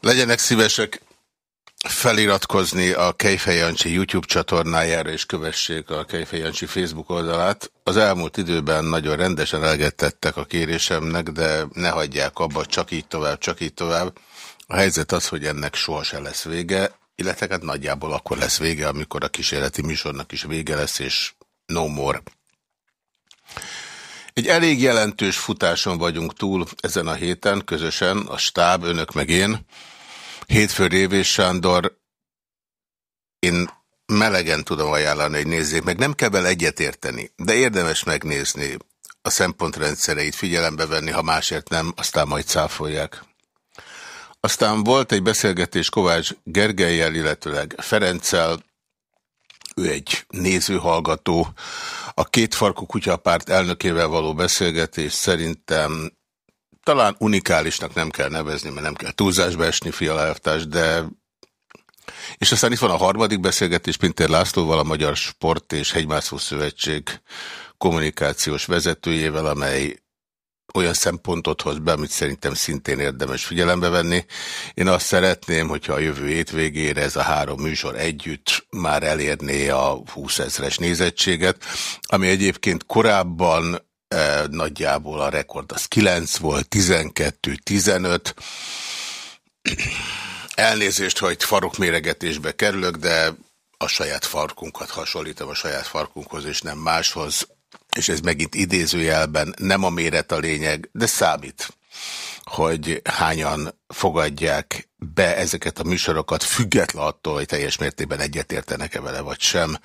Legyenek szívesek feliratkozni a Kejfej Jancsi YouTube csatornájára, és kövessék a Kejfej Jancsi Facebook oldalát. Az elmúlt időben nagyon rendesen elgettettek a kérésemnek, de ne hagyják abba, csak így tovább, csak így tovább. A helyzet az, hogy ennek sohasem lesz vége, illetve hát nagyjából akkor lesz vége, amikor a kísérleti műsornak is vége lesz, és no more. Egy elég jelentős futáson vagyunk túl ezen a héten, közösen, a stáb, önök meg én. Hétfő Révés Sándor, én melegen tudom ajánlani, hogy nézzék meg. Nem kell vele egyetérteni, de érdemes megnézni a szempontrendszereit figyelembe venni, ha másért nem, aztán majd cáfolják. Aztán volt egy beszélgetés Kovács Gergelyel, illetőleg Ferenccel, ő egy nézőhallgató. A két farkú kutyapárt elnökével való beszélgetés szerintem talán unikálisnak nem kell nevezni, mert nem kell túlzásba esni, fialelvtárs, de és aztán itt van a harmadik beszélgetés Pintér Lászlóval, a Magyar Sport és Hegymászó Szövetség kommunikációs vezetőjével, amely olyan szempontot hoz be, amit szerintem szintén érdemes figyelembe venni. Én azt szeretném, hogyha a jövő hétvégére ez a három műsor együtt már elérné a 20 ezres nézettséget, ami egyébként korábban eh, nagyjából a rekord az 9 volt, 12, 15. Elnézést, hogy farokméregetésbe kerülök, de a saját farkunkat hasonlítom a saját farkunkhoz, és nem máshoz és ez megint idézőjelben nem a méret a lényeg, de számít, hogy hányan fogadják be ezeket a műsorokat, független attól, hogy teljes mértékben egyetértenek-e vele, vagy sem.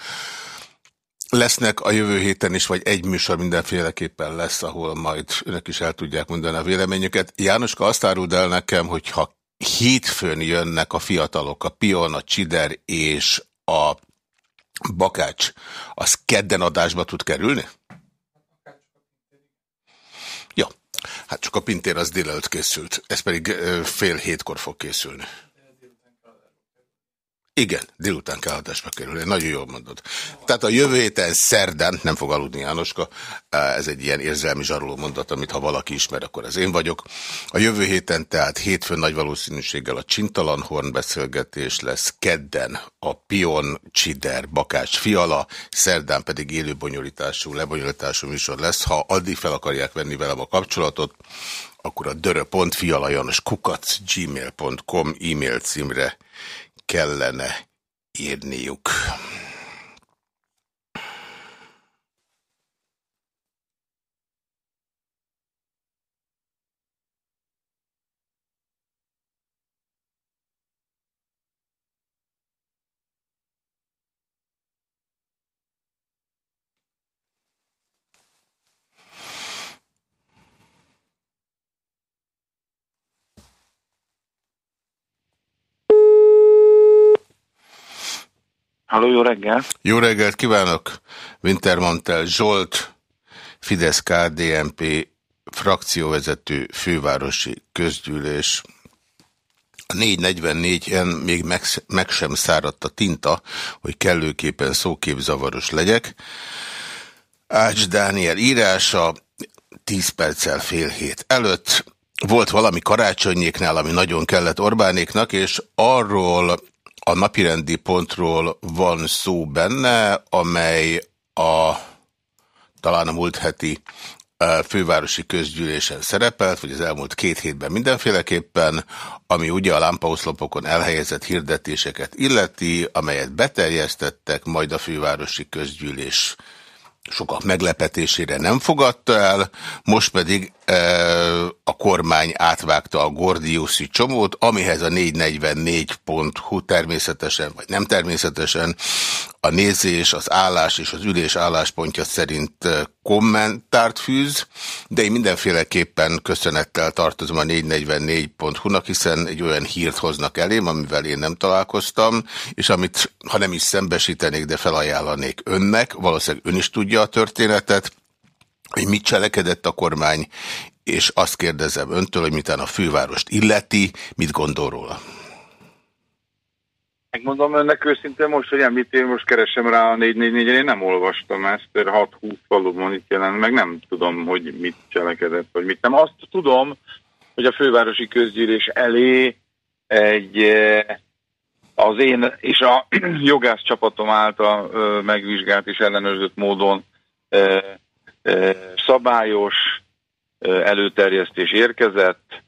Lesznek a jövő héten is, vagy egy műsor mindenféleképpen lesz, ahol majd önök is el tudják mondani a véleményüket. Jánoska azt áruld el nekem, hogy ha hétfőn jönnek a fiatalok, a Pion, a Csider és a Bakács, az kedden adásba tud kerülni? Hát csak a pintér az délelőtt készült, ez pedig fél hétkor fog készülni. Igen, délután kell adásba kerülni. Nagyon jól mondod. Tehát a jövő héten szerdán, nem fog aludni Jánoska, ez egy ilyen érzelmi zsaroló mondat, amit ha valaki ismer, akkor az én vagyok. A jövő héten tehát hétfőn nagy valószínűséggel a Csintalan Horn beszélgetés lesz, kedden a Pion, Csider, Bakács, Fiala, szerdán pedig élő bonyolítású, lebonyolítású műsor lesz. Ha addig fel akarják venni velem a kapcsolatot, akkor a dörö.fialajanos kukac gmail.com e-mail címre kellene írniuk. Halló, jó reggel! Jó reggelt kívánok! Wintermantel Zsolt, Fidesz KDNP frakcióvezető fővárosi közgyűlés. A 444-en még meg, meg sem száradt a tinta, hogy kellőképpen szóképzavaros legyek. Ács Dániel írása 10 perccel fél hét előtt. Volt valami karácsonyéknál, ami nagyon kellett Orbánéknak, és arról a napirendi pontról van szó benne, amely a talán a múlt heti fővárosi közgyűlésen szerepelt, vagy az elmúlt két hétben mindenféleképpen, ami ugye a lámpaoszlopokon elhelyezett hirdetéseket illeti, amelyet beterjesztettek, majd a fővárosi közgyűlés sokak meglepetésére nem fogadta el, most pedig e, a kormány átvágta a Gordiuszi csomót, amihez a 444.hu természetesen, vagy nem természetesen a nézés, az állás és az ülés álláspontja szerint kommentárt fűz, de én mindenféleképpen köszönettel tartozom a 444.hu-nak, hiszen egy olyan hírt hoznak elém, amivel én nem találkoztam, és amit, ha nem is szembesítenék, de felajánlanék önnek, valószínűleg ön is tudja a történetet, hogy mit cselekedett a kormány, és azt kérdezem öntől, hogy mitán a fővárost illeti, mit gondol róla? Megmondom önnek őszintén most, hogy említél, most keresem rá a 444-en, én nem olvastam ezt, 6-20 valóban itt jelent, meg nem tudom, hogy mit cselekedett, vagy mit nem. Azt tudom, hogy a fővárosi közgyűlés elé egy az én és a jogász csapatom által megvizsgált és ellenőrzött módon szabályos előterjesztés érkezett,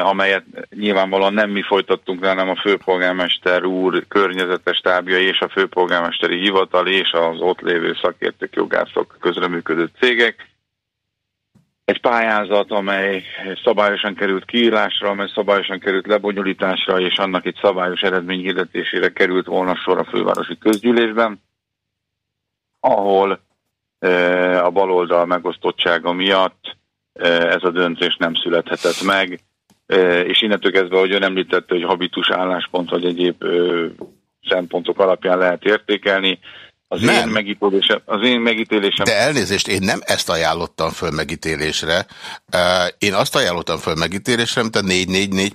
amelyet nyilvánvalóan nem mi folytattunk, hanem a főpolgármester úr környezetes tábja és a főpolgármesteri hivatal és az ott lévő szakértők, jogászok, közreműködő cégek. Egy pályázat, amely szabályosan került kiírásra, amely szabályosan került lebonyolításra, és annak egy szabályos eredmény hirdetésére került volna sor a fővárosi közgyűlésben, ahol a baloldal megosztottsága miatt ez a döntés nem születhetett meg, és innentől kezdve, hogy ön említette, hogy habitus álláspont vagy egyéb szempontok alapján lehet értékelni, az nem. én, megítélésem, az én megítélésem... De elnézést, én nem ezt ajánlottam föl megítélésre. Én azt ajánlottam föl megítélésre, mint a 444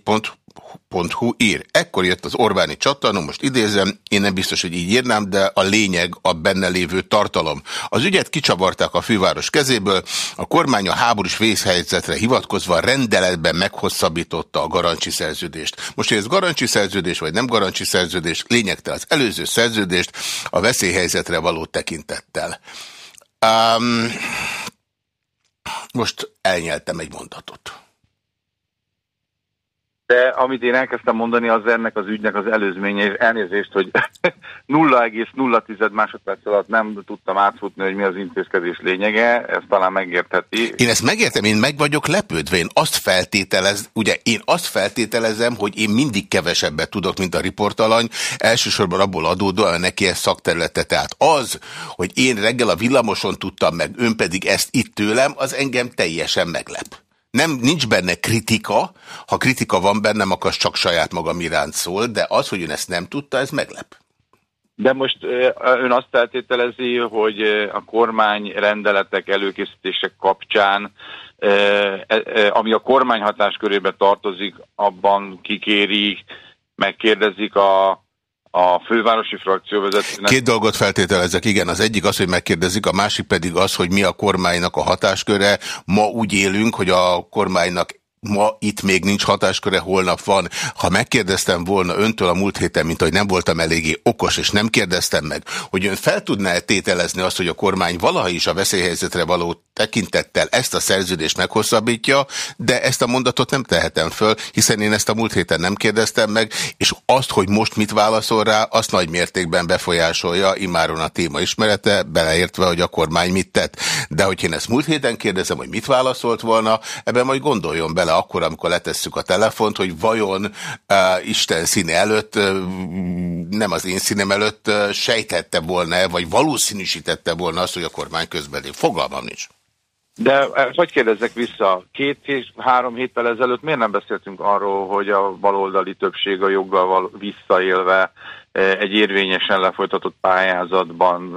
pont Hu ír. Ekkor jött az Orbáni csata, most idézem, én nem biztos, hogy így írnám, de a lényeg a benne lévő tartalom. Az ügyet kicsavarták a főváros kezéből, a kormány a háborús vészhelyzetre hivatkozva rendeletben meghosszabbította a garancsi szerződést. Most, hogy ez garancsi szerződés vagy nem garancsi szerződés, lényegtel az előző szerződést a veszélyhelyzetre való tekintettel. Um, most elnyeltem egy mondatot de amit én elkezdtem mondani, az ennek az ügynek az előzménye, és elnézést, hogy 0,0 másodperc alatt nem tudtam átfutni, hogy mi az intézkedés lényege, ezt talán megértheti. Én ezt megértem, én meg vagyok lepődve, én azt feltételez, ugye én azt feltételezem, hogy én mindig kevesebbet tudok, mint a riportalany, elsősorban abból adódóan neki ez szakterülete. Tehát az, hogy én reggel a villamoson tudtam meg, ön pedig ezt itt tőlem, az engem teljesen meglep nem, nincs benne kritika, ha kritika van bennem, akkor csak saját magam iránt szól, de az, hogy ön ezt nem tudta, ez meglep. De most ön azt feltételezi, hogy a kormány rendeletek előkészítések kapcsán, ami a kormány hatáskörébe tartozik, abban kikérik, megkérdezik a a fővárosi frakcióvezetőnek... Két dolgot feltételezek, igen. Az egyik az, hogy megkérdezik, a másik pedig az, hogy mi a kormánynak a hatásköre. Ma úgy élünk, hogy a kormánynak ma itt még nincs hatásköre, holnap van. Ha megkérdeztem volna öntől a múlt héten, mint hogy nem voltam eléggé okos, és nem kérdeztem meg, hogy ön fel tudná -e tételezni azt, hogy a kormány valaha is a veszélyhelyzetre való tekintettel ezt a szerződést meghosszabbítja, de ezt a mondatot nem tehetem föl, hiszen én ezt a múlt héten nem kérdeztem meg, és azt, hogy most mit válaszol rá, azt nagy mértékben befolyásolja imáron a téma ismerete, beleértve, hogy a kormány mit tett. De hogy én ezt múlt héten kérdezem, hogy mit válaszolt volna, ebben majd gondoljon bele bele akkor, amikor letesszük a telefont, hogy vajon uh, Isten színe előtt, uh, nem az én színem előtt uh, sejtette volna-e, vagy valószínűsítette volna azt, hogy a kormány közbelép. Fogalmam nincs. De hogy kérdezzek vissza, két és három héttel ezelőtt miért nem beszéltünk arról, hogy a baloldali többség a joggal visszaélve egy érvényesen lefolytatott pályázatban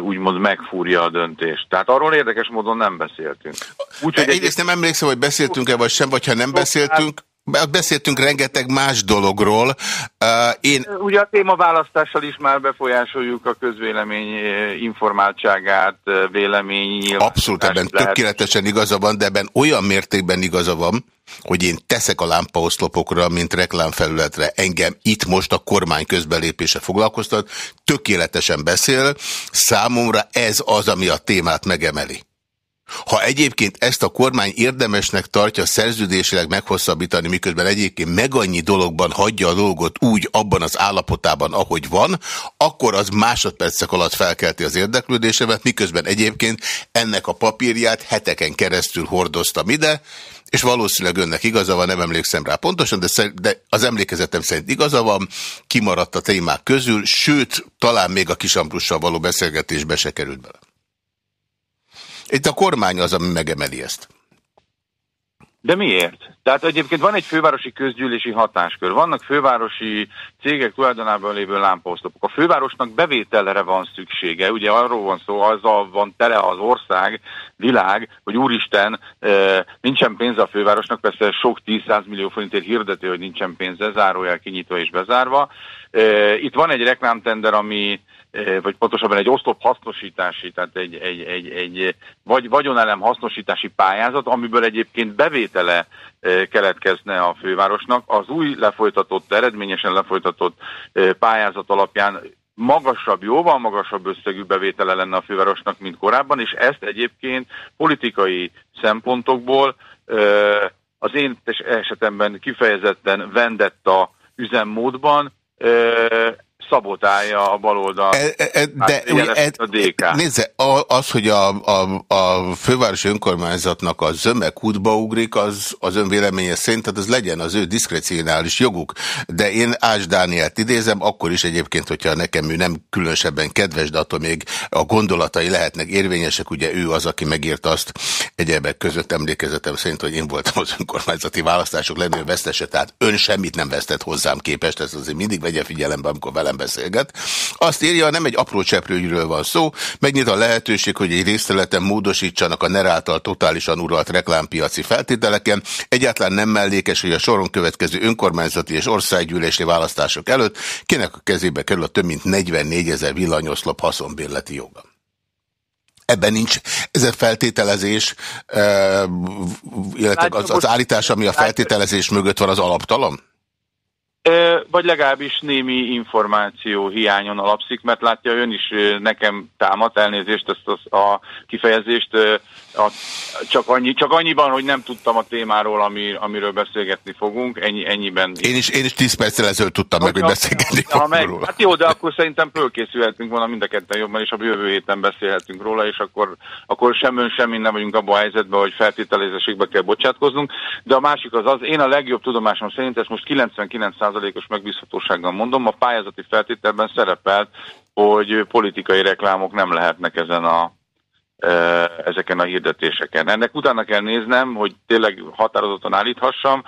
úgymond megfúrja a döntést. Tehát arról érdekes módon nem beszéltünk. Úgy, hogy Egyrészt nem emlékszem, hogy beszéltünk-e vagy sem, vagy ha nem beszéltünk, Beszéltünk rengeteg más dologról. Én... Ugye a témaválasztással is már befolyásoljuk a közvélemény informáltságát, vélemény Abszolút, ebben lehet. tökéletesen igaza van, de ebben olyan mértékben igaza van, hogy én teszek a lámpaoszlopokra, mint reklámfelületre. Engem itt most a kormány közbelépése foglalkoztat. Tökéletesen beszél. Számomra ez az, ami a témát megemeli. Ha egyébként ezt a kormány érdemesnek tartja szerződésileg meghosszabbítani, miközben egyébként meg annyi dologban hagyja a dolgot úgy abban az állapotában, ahogy van, akkor az másodpercek alatt felkelti az érdeklődésemet, miközben egyébként ennek a papírját heteken keresztül hordoztam ide, és valószínűleg önnek igaza van, nem emlékszem rá pontosan, de, de az emlékezetem szerint igaza van, kimaradt a témák közül, sőt, talán még a kisambrussal való beszélgetésbe se került bele. Itt a kormány az, ami megemeli ezt. De miért? Tehát egyébként van egy fővárosi közgyűlési hatáskör, vannak fővárosi cégek tulajdonában lévő lámpaoszlopok. A fővárosnak bevételre van szüksége, ugye arról van szó, azzal van tele az ország, világ, hogy úristen, nincsen pénze a fővárosnak, persze sok 10-100 millió forintért hirdető, hogy nincsen pénze, zárójel kinyitva és bezárva. Itt van egy reklámtender, ami vagy pontosabban egy oszlop hasznosítási, tehát egy, egy, egy, egy vagy vagyonelem hasznosítási pályázat, amiből egyébként bevétele keletkezne a fővárosnak. Az új lefolytatott, eredményesen lefolytatott pályázat alapján magasabb, jóval magasabb összegű bevétele lenne a fővárosnak, mint korábban, és ezt egyébként politikai szempontokból az én esetemben kifejezetten vendetta üzemmódban szabotálja a baloldal. E, e, e de hát, e, a DK. Nézze, az, hogy a, a, a fővárosi önkormányzatnak a zöme kútba ugrik, az, az ön véleménye szerint, tehát az legyen az ő diszkrecionális joguk. De én Ás Dánielt idézem, akkor is egyébként, hogyha nekem ő nem különösebben kedves, de attól még a gondolatai lehetnek érvényesek, ugye ő az, aki megírt azt egyebek között emlékezetem szerint, hogy én voltam az önkormányzati választások legnagyobb vesztese, tehát ön semmit nem vesztett hozzám képest, ezt azért mindig vegye figyelembe, amikor velem beszélget. Azt írja, nem egy apró cseprőgyről van szó, megnyit a lehetőség, hogy egy részterületen módosítsanak a NER által totálisan uralt reklámpiaci feltételeken. Egyáltalán nem mellékes, hogy a soron következő önkormányzati és országgyűlési választások előtt kinek a kezébe kerül a több mint 44 ezer villanyoszlop haszonbérleti joga. Ebben nincs, ez a feltételezés, illetve az, az állítás, ami a feltételezés mögött van, az alaptalan? Vagy legalábbis némi információ hiányon alapszik, mert látja ön is nekem támad elnézést ezt a kifejezést, a, csak, annyi, csak annyiban, hogy nem tudtam a témáról, ami, amiről beszélgetni fogunk, ennyi, ennyiben. Én is, én is 10 perccel ezelőtt tudtam meg, hogy beszélgetni fogunk meg, róla. Hát jó, de akkor szerintem fölkészülhetünk volna mind a ketten jobban, és a jövő héten beszélhetünk róla, és akkor, akkor sem ön, sem nem vagyunk abban a helyzetben, hogy feltételezésekbe kell bocsátkoznunk. De a másik az az, én a legjobb tudomásom szerint, ezt most 99%-os megbízhatósággal mondom, a pályázati feltételben szerepelt, hogy politikai reklámok nem lehetnek ezen a ezeken a hirdetéseken. Ennek utána kell néznem, hogy tényleg határozottan állíthassam.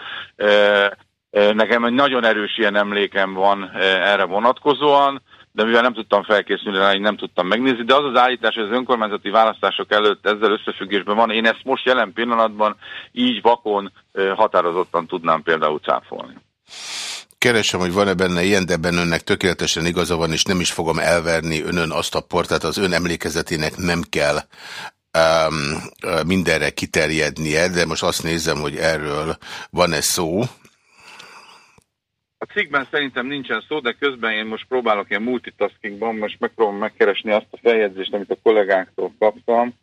Nekem egy nagyon erős ilyen emlékem van erre vonatkozóan, de mivel nem tudtam felkészülni rá, nem tudtam megnézni, de az az állítás, hogy az önkormányzati választások előtt ezzel összefüggésben van, én ezt most jelen pillanatban így vakon határozottan tudnám például cáfolni. Keresem, hogy van-e benne ilyen, de ebben önnek tökéletesen igaza van, és nem is fogom elverni önön azt a portát, az ön emlékezetének nem kell um, mindenre kiterjednie, de most azt nézem, hogy erről van-e szó. A cikkben szerintem nincsen szó, de közben én most próbálok ilyen multitaskingban, most megpróbálom megkeresni azt a feljegyzést, amit a kollégáktól kaptam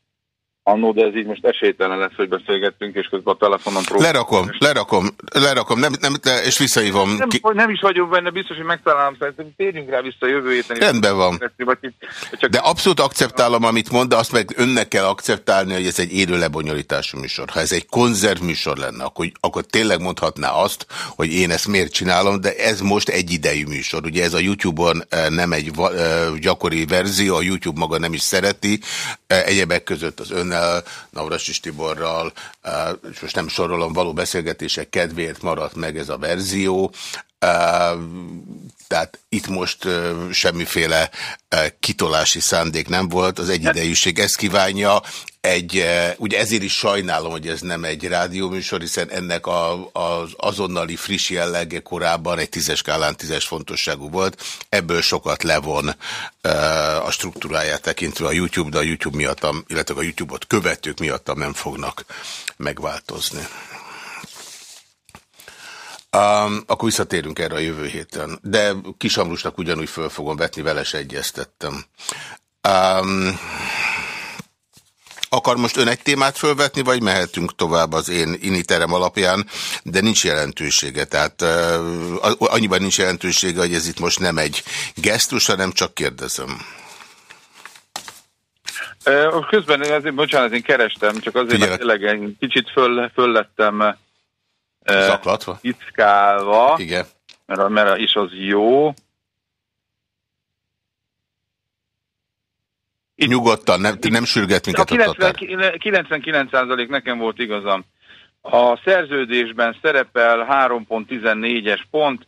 annó, de ez így most esélytelen lesz, hogy beszélgettünk, és közben a telefonon próbálom. Lerakom, lerakom, lerakom, nem, nem, és visszahívom. Nem, ki... nem is vagyok benne, biztos, hogy megtalálom, szerintem térjünk rá vissza jövő héten. Rendben van. Csak... De abszolút akceptálom, amit mond, de azt meg önnek kell akceptálni, hogy ez egy élő lebonyolítású műsor. Ha ez egy konzerv műsor lenne, akkor, akkor tényleg mondhatná azt, hogy én ezt miért csinálom, de ez most egy idejű műsor. Ugye ez a YouTube-on eh, nem egy eh, gyakori verzió, a YouTube maga nem is szereti, eh, egyebek között az ön önnel, Navrasis Tiborral, és most nem sorolom, való beszélgetések kedvéért maradt meg ez a verzió. Tehát itt most semmiféle kitolási szándék nem volt, az egyidejűség ezt kívánja. Egy, ugye ezért is sajnálom, hogy ez nem egy rádióműsor, hiszen ennek a, az azonnali friss jellege korábban egy tízes skálán tízes fontosságú volt. Ebből sokat levon a struktúráját tekintve a YouTube, de a YouTube miattam, illetve a YouTube-ot követők miattam nem fognak megváltozni. Um, akkor visszatérünk erre a jövő héten. De Kisamrusnak ugyanúgy föl fogom vetni, vele se egyeztettem. Um, akar most ön egy témát fölvetni, vagy mehetünk tovább az én initerem alapján, de nincs jelentősége. Tehát uh, annyiban nincs jelentősége, hogy ez itt most nem egy gesztus, hanem csak kérdezem. Közben azért, bocsánat, én kerestem, csak azért, mert tényleg egy kicsit föl, föllettem Zaklatva? Ickálva. Igen. Mert, mert is az jó. Itt, Nyugodtan, nem, nem sürget minket a, a 99% nekem volt igazam. A szerződésben szerepel 3.14-es pont,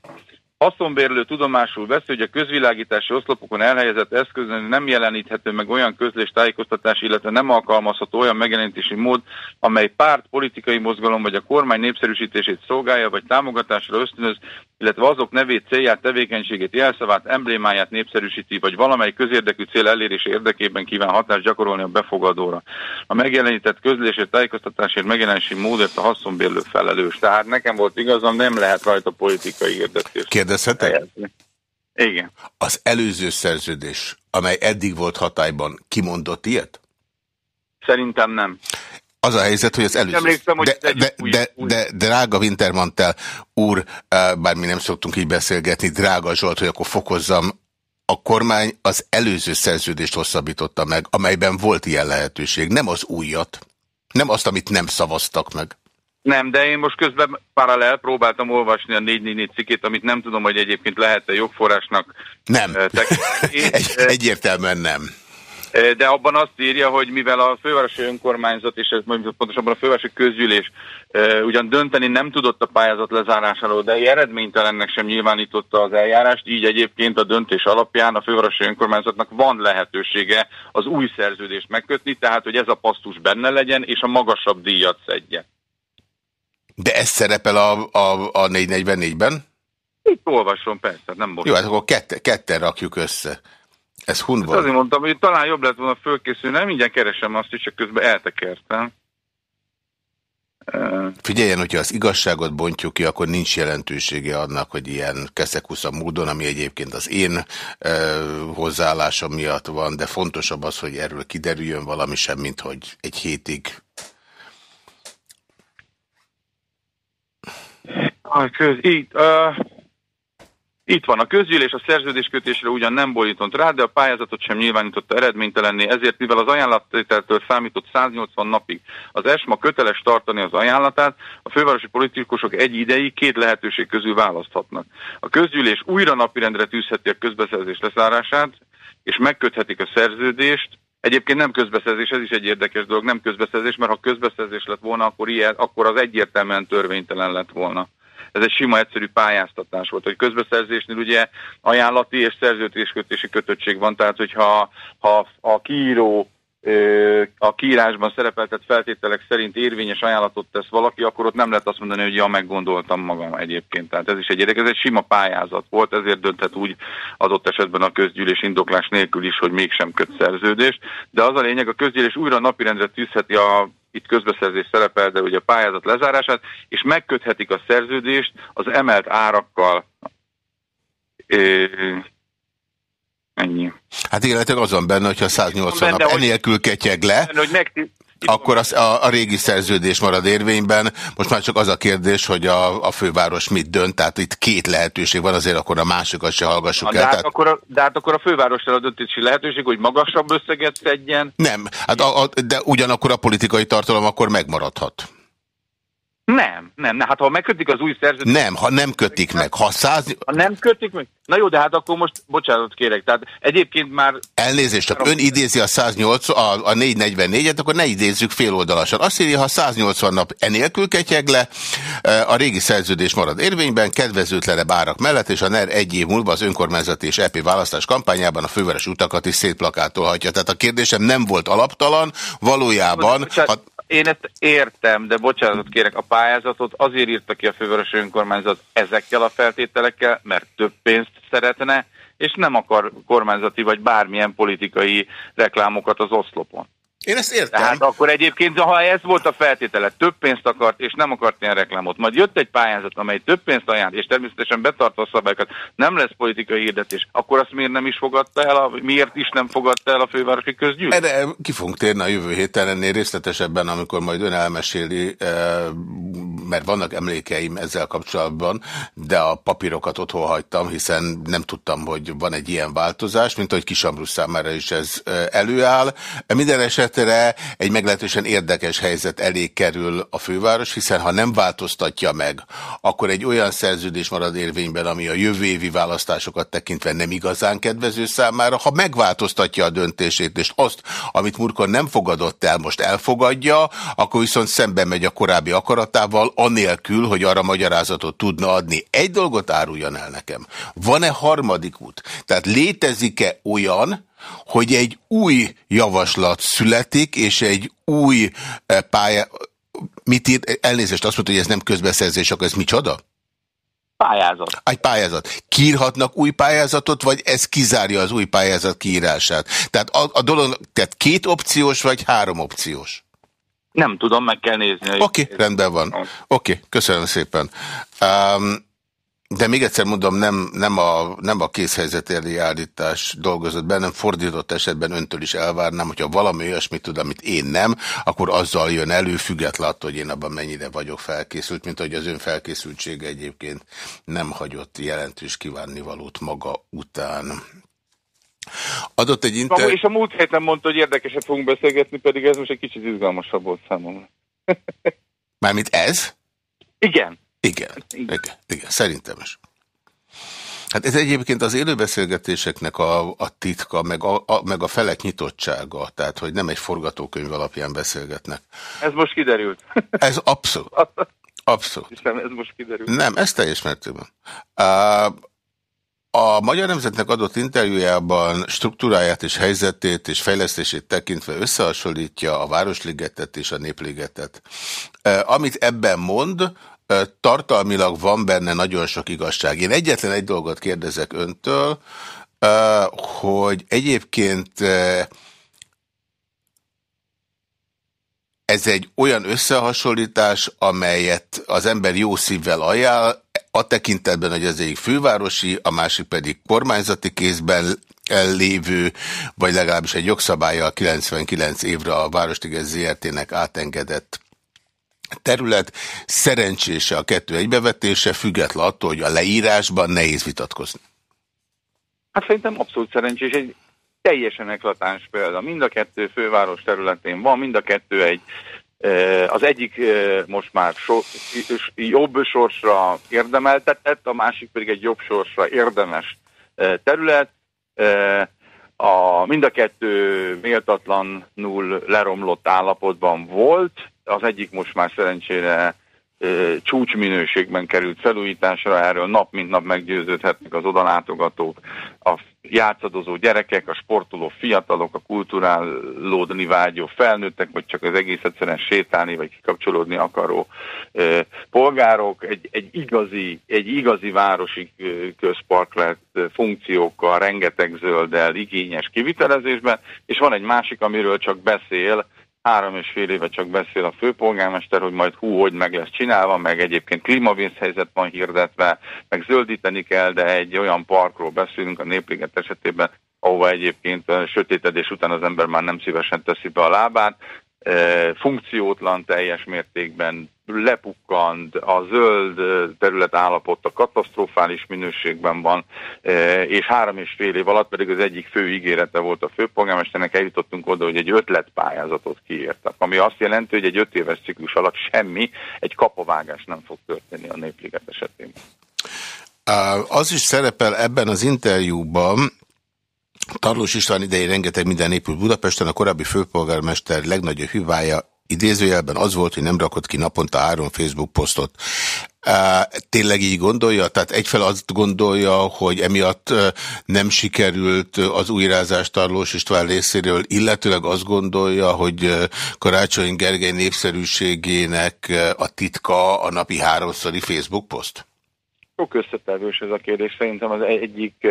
Haszonbérlő tudomásul veszi, hogy a közvilágítási oszlopokon elhelyezett eszközön nem jeleníthető meg olyan közlés tájékoztatás, illetve nem alkalmazható olyan megjelenítési mód, amely párt, politikai mozgalom vagy a kormány népszerűsítését szolgálja, vagy támogatásra ösztönöz, illetve azok nevét, célját, tevékenységét, jelszavát, emblémáját népszerűsíti, vagy valamely közérdekű cél elérése érdekében kíván hatást gyakorolni a befogadóra. A megjelenített közlésért, tájékoztatásért megjelenési módért a haszonbérlő felelős. Tehát nekem volt igazam, nem lehet rajta politikai érdeklés. Kérdezhetek? Igen. Az előző szerződés, amely eddig volt hatályban, kimondott ilyet? Szerintem nem. Az a helyzet, hogy az előző... Emlékszem, hogy de, de, új, de, új. de, drága Wintermantel úr, bár mi nem szoktunk így beszélgetni, drága Zsolt, hogy akkor fokozzam, a kormány az előző szerződést hosszabbította meg, amelyben volt ilyen lehetőség, nem az újat, nem azt, amit nem szavaztak meg. Nem, de én most közben paralel próbáltam olvasni a 444 cikét, amit nem tudom, hogy egyébként lehet-e jogforrásnak Nem. Egy, egyértelműen nem. De abban azt írja, hogy mivel a fővárosi önkormányzat, és ez pontosabban a fővárosi közgyűlés ugyan dönteni nem tudott a pályázat lezárásáról, de eredménytelennek sem nyilvánította az eljárást, így egyébként a döntés alapján a fővárosi önkormányzatnak van lehetősége az új szerződést megkötni, tehát hogy ez a pasztus benne legyen, és a magasabb díjat szedje. De ez szerepel a, a, a 444-ben? Itt olvasom, persze, nem most. Jó, hát akkor kette, ketten rakjuk össze. Ez hun hát Azért mondtam, hogy talán jobb lett volna fölkészülni, nem mindjárt keresem azt is, csak közben eltekertem. Figyeljen, hogyha az igazságot bontjuk ki, akkor nincs jelentősége annak, hogy ilyen keszekusza módon, ami egyébként az én e, hozzáállásom miatt van, de fontosabb az, hogy erről kiderüljön valami sem, mint hogy egy hétig A köz, itt, uh, itt van a közgyűlés, a szerződéskötésre ugyan nem borított rá, de a pályázatot sem nyilvánította eredménytelenné, ezért mivel az ajánlattételtől számított 180 napig az ESMA köteles tartani az ajánlatát, a fővárosi politikusok egy ideig két lehetőség közül választhatnak. A közgyűlés újra napirendre tűzheti a közbeszerzés lezárását, és megköthetik a szerződést, Egyébként nem közbeszerzés, ez is egy érdekes dolog, nem közbeszerzés, mert ha közbeszerzés lett volna, akkor, ilyen, akkor az egyértelműen törvénytelen lett volna ez egy sima, egyszerű pályáztatás volt, hogy közbeszerzésnél ugye ajánlati és szerződéskötési kötöttség van, tehát hogyha ha a kiíró a kiírásban szerepeltet feltételek szerint érvényes ajánlatot tesz valaki, akkor ott nem lehet azt mondani, hogy ja, meggondoltam magam egyébként. Tehát ez is egy érdekes, ez egy sima pályázat volt, ezért dönthet úgy adott esetben a közgyűlés indoklás nélkül is, hogy mégsem köt szerződést. De az a lényeg, a közgyűlés újra napirendre tűzheti a itt közbeszerzés szerepel, de ugye a pályázat lezárását, és megköthetik a szerződést az emelt árakkal. Ennyi. Hát illetve azon benne, hogyha 180 benne, nap enélkül ketyeg le, benne, hogy meg, akkor az, a, a régi szerződés marad érvényben. Most már csak az a kérdés, hogy a, a főváros mit dönt, tehát itt két lehetőség van, azért akkor a másikat se hallgassuk Na, el. De, hát tehát... akkor a, de hát akkor a fővárosra a döntési lehetőség, hogy magasabb összeget szedjen. Nem, hát a, a, de ugyanakkor a politikai tartalom akkor megmaradhat. Nem, nem, nem, hát ha megkötik az új szerződést... Nem, ha nem kötik meg, ha száz... Ha nem kötik meg, na jó, de hát akkor most bocsánat kérek, tehát egyébként már... Elnézést, csak ön idézi a 108, a, a 444-et, akkor ne idézzük féloldalasan. Azt írja, ha 180 nap enélkül ketyeg le, a régi szerződés marad érvényben, kedvezőtlenebb árak mellett, és a NER egy év múlva az önkormányzati és EP választás kampányában a főváros utakat is szétplakátolhatja. Tehát a kérdésem nem volt alaptalan, valójában... Ha, én ezt értem, de bocsánatot kérek, a pályázatot azért írta ki a fővárosi önkormányzat ezekkel a feltételekkel, mert több pénzt szeretne, és nem akar kormányzati vagy bármilyen politikai reklámokat az oszlopon. Én ezt értem. Tehát akkor egyébként, ha ez volt a feltétele, több pénzt akart, és nem akart ilyen reklámot, majd jött egy pályázat, amely több pénzt ajánl, és természetesen betartva a szabályokat, nem lesz politikai hirdetés, akkor azt miért nem is fogadta el, a, miért is nem fogadta el a fővárosi közgyűlés? Erre ki fogunk térni a jövő héten ennél részletesebben, amikor majd ön elmeséli e, mert vannak emlékeim ezzel kapcsolatban, de a papírokat otthon hagytam, hiszen nem tudtam, hogy van egy ilyen változás, mint hogy Kisambrus számára is ez előáll. Minden esetre egy meglehetősen érdekes helyzet elé kerül a főváros, hiszen ha nem változtatja meg, akkor egy olyan szerződés marad érvényben, ami a jövő évi választásokat tekintve nem igazán kedvező számára. Ha megváltoztatja a döntését, és azt, amit Murkon nem fogadott el, most elfogadja, akkor viszont szembe megy a korábbi akaratával, anélkül, hogy arra magyarázatot tudna adni. Egy dolgot áruljon el nekem. Van-e harmadik út? Tehát létezik-e olyan, hogy egy új javaslat születik, és egy új eh, pálya... Mit ír? Elnézést, azt mondta, hogy ez nem közbeszerzés, akkor ez micsoda? Pályázat. Egy pályázat. Kiírhatnak új pályázatot, vagy ez kizárja az új pályázat kiírását? Tehát a, a dolog, tehát két opciós, vagy három opciós? Nem tudom, meg kell nézni. Oké, okay, rendben van. Oké, okay, köszönöm szépen. Um, de még egyszer mondom, nem, nem, a, nem a készhelyzetérdi állítás dolgozott bennem, fordított esetben öntől is elvárnám, hogyha valami olyasmit tud, amit én nem, akkor azzal jön elő, függetlenül attól, hogy én abban mennyire vagyok felkészült, mint hogy az ön felkészültsége egyébként nem hagyott jelentős kívánnivalót maga után. Adott egy inter... És a múlt héten mondta, hogy érdekeset fogunk beszélgetni, pedig ez most egy kicsit izgalmasabb volt számomra. Mármint ez? Igen. Igen, igen, igen, szerintem is. Hát ez egyébként az élőbeszélgetéseknek a, a titka, meg a, a, meg a felek nyitottsága, tehát hogy nem egy forgatókönyv alapján beszélgetnek. Ez most kiderült. Ez abszolút. Abszolút. Hiszem, ez most kiderült. Nem, ez teljes mértékben. A Magyar Nemzetnek adott interjújában struktúráját és helyzetét és fejlesztését tekintve összehasonlítja a Városligetet és a Népligetet. Amit ebben mond, tartalmilag van benne nagyon sok igazság. Én egyetlen egy dolgot kérdezek öntől, hogy egyébként ez egy olyan összehasonlítás, amelyet az ember jó szívvel ajánl, a tekintetben, hogy ez egyik fővárosi, a másik pedig kormányzati kézben lévő, vagy legalábbis egy jogszabálya 99 évre a Városliges ZRT-nek átengedett terület. Szerencsése a kettő egybevetése, független attól, hogy a leírásban nehéz vitatkozni. Hát szerintem abszolút szerencsés, egy teljesen eklatáns példa. Mind a kettő főváros területén van, mind a kettő egy az egyik most már so, jobb sorsra érdemeltetett, a másik pedig egy jobb sorsra érdemes terület. A, mind a kettő méltatlanul leromlott állapotban volt, az egyik most már szerencsére csúcsminőségben került felújításra, erről nap mint nap meggyőződhetnek az odalátogatók, a játszadozó gyerekek, a sportoló fiatalok, a kulturálódni vágyó felnőttek, vagy csak az egész egyszerűen sétálni, vagy kikapcsolódni akaró ö, polgárok, egy, egy, igazi, egy igazi városi közpark lett funkciókkal, rengeteg zölddel, igényes kivitelezésben, és van egy másik, amiről csak beszél, három és fél éve csak beszél a főpolgármester, hogy majd hú, hogy meg lesz csinálva, meg egyébként klímavészhelyzet van hirdetve, meg zöldíteni kell, de egy olyan parkról beszélünk a Népliget esetében, ahova egyébként sötétedés után az ember már nem szívesen teszi be a lábát, funkciótlan teljes mértékben lepukkant, a zöld terület állapota katasztrofális minőségben van, és három és fél év alatt pedig az egyik fő ígérete volt a főpolgármesternek, eljutottunk oda, hogy egy ötletpályázatot kiírtak, ami azt jelenti, hogy egy öt éves ciklus alatt semmi, egy kapovágás nem fog történni a Népliget esetében. Az is szerepel ebben az interjúban, Tarlós István idején rengeteg minden épült Budapesten, a korábbi főpolgármester legnagyobb hibája idézőjelben az volt, hogy nem rakott ki naponta három Facebook posztot. Tényleg így gondolja? Tehát egyfel azt gondolja, hogy emiatt nem sikerült az újrázás Tarlós István részéről, illetőleg azt gondolja, hogy Karácsony Gergely népszerűségének a titka a napi háromszori Facebook poszt? Sok összetevős ez a kérdés. Szerintem az egyik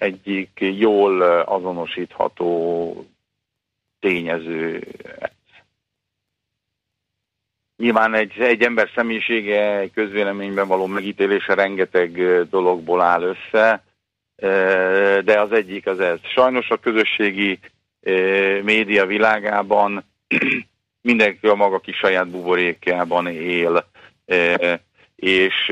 egyik jól azonosítható tényező. Nyilván egy, egy ember személyisége, egy közvéleményben való megítélése rengeteg dologból áll össze, de az egyik az ez. Sajnos a közösségi média világában mindenki a maga kis saját buborékjában él, és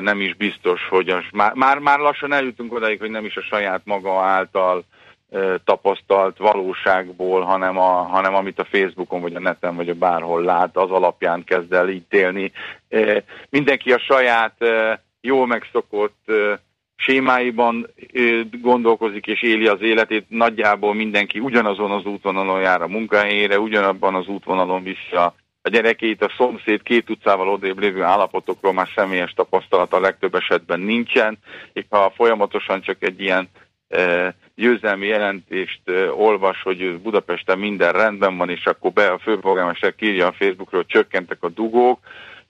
nem is biztos, hogy az, már, már, lassan eljutunk odaig, hogy nem is a saját maga által tapasztalt valóságból, hanem, a, hanem amit a Facebookon, vagy a neten, vagy a bárhol lát, az alapján kezd el ítélni. Mindenki a saját jól megszokott sémáiban gondolkozik és éli az életét, nagyjából mindenki ugyanazon az útvonalon jár a munkahelyére, ugyanabban az útvonalon vissza a gyerekét, a szomszéd két utcával odébb lévő állapotokról már személyes tapasztalat a legtöbb esetben nincsen, és ha folyamatosan csak egy ilyen e, győzelmi jelentést e, olvas, hogy Budapesten minden rendben van, és akkor be a főpolgármester kírja a Facebookról, hogy csökkentek a dugók,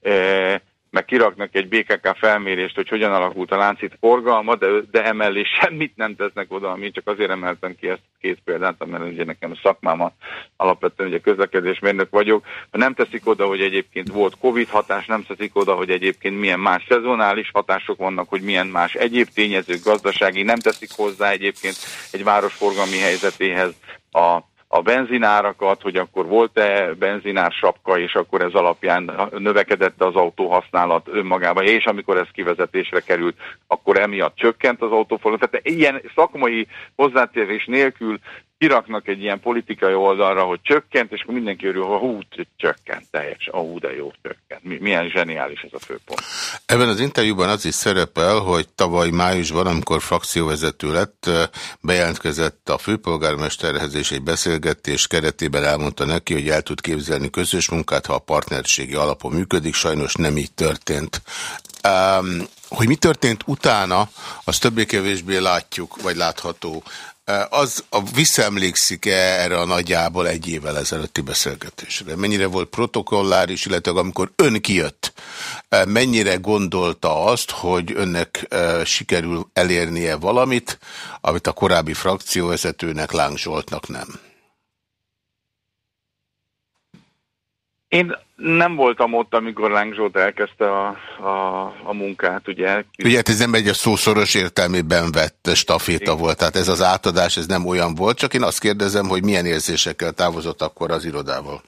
e, meg kiraknak egy BKK felmérést, hogy hogyan alakult a láncít forgalma, de, de emellé semmit nem tesznek oda, ami csak azért emeltem ki ezt két példát, mert ugye nekem a szakmám alapvetően ugye közlekedésmérnök vagyok, nem teszik oda, hogy egyébként volt Covid hatás, nem teszik oda, hogy egyébként milyen más szezonális hatások vannak, hogy milyen más egyéb tényezők, gazdasági, nem teszik hozzá egyébként egy város forgalmi helyzetéhez a a benzinárakat, hogy akkor volt-e benzinár sapka, és akkor ez alapján növekedett az autó használat önmagában, és amikor ez kivezetésre került, akkor emiatt csökkent az autóforgalom. Tehát ilyen szakmai hozzátérés nélkül kiraknak egy ilyen politikai oldalra, hogy csökkent, és akkor mindenki örül, hogy hú, csökkent teljes, hú, de jó, csökkent. Milyen zseniális ez a főpont. Ebben az interjúban az is szerepel, hogy tavaly májusban, amikor frakcióvezető lett, bejelentkezett a főpolgármesterhez, és egy beszélgetés keretében elmondta neki, hogy el tud képzelni közös munkát, ha a partnerségi alapon működik, sajnos nem így történt. Um, hogy mi történt utána, az többé-kevésbé látjuk, vagy látható. Az a, visszaemlékszik-e erre a nagyjából egy évvel ezelőtti beszélgetésre? Mennyire volt protokolláris, illetve amikor ön kijött, mennyire gondolta azt, hogy önnek sikerül elérnie valamit, amit a korábbi frakcióvezetőnek, Láng Zsoltnak nem? Én nem voltam ott, amikor Láng Zsolt elkezdte a, a, a munkát, ugye. Ugye hát ez nem egy a szószoros értelmében vett staféta Igen. volt, tehát ez az átadás, ez nem olyan volt, csak én azt kérdezem, hogy milyen érzésekkel távozott akkor az irodával.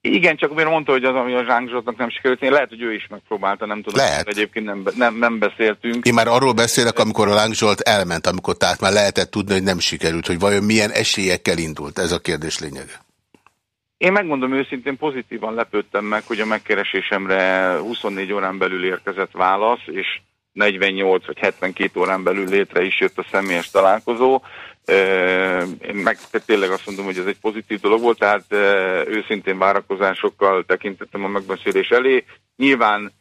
Igen, csak miért mondta, hogy az, ami a Láng Zsoltnak nem sikerült, én lehet, hogy ő is megpróbálta, nem tudom. Lehet. Egyébként nem, nem, nem beszéltünk. Én már arról beszélek, amikor a Láng Zsolt elment, amikor tehát már lehetett tudni, hogy nem sikerült, hogy vajon milyen esélyekkel indult, ez a kérdés lényege. Én megmondom őszintén, pozitívan lepődtem meg, hogy a megkeresésemre 24 órán belül érkezett válasz, és 48 vagy 72 órán belül létre is jött a személyes találkozó. Én meg tényleg azt mondom, hogy ez egy pozitív dolog volt, tehát őszintén várakozásokkal tekintettem a megbeszélés elé. Nyilván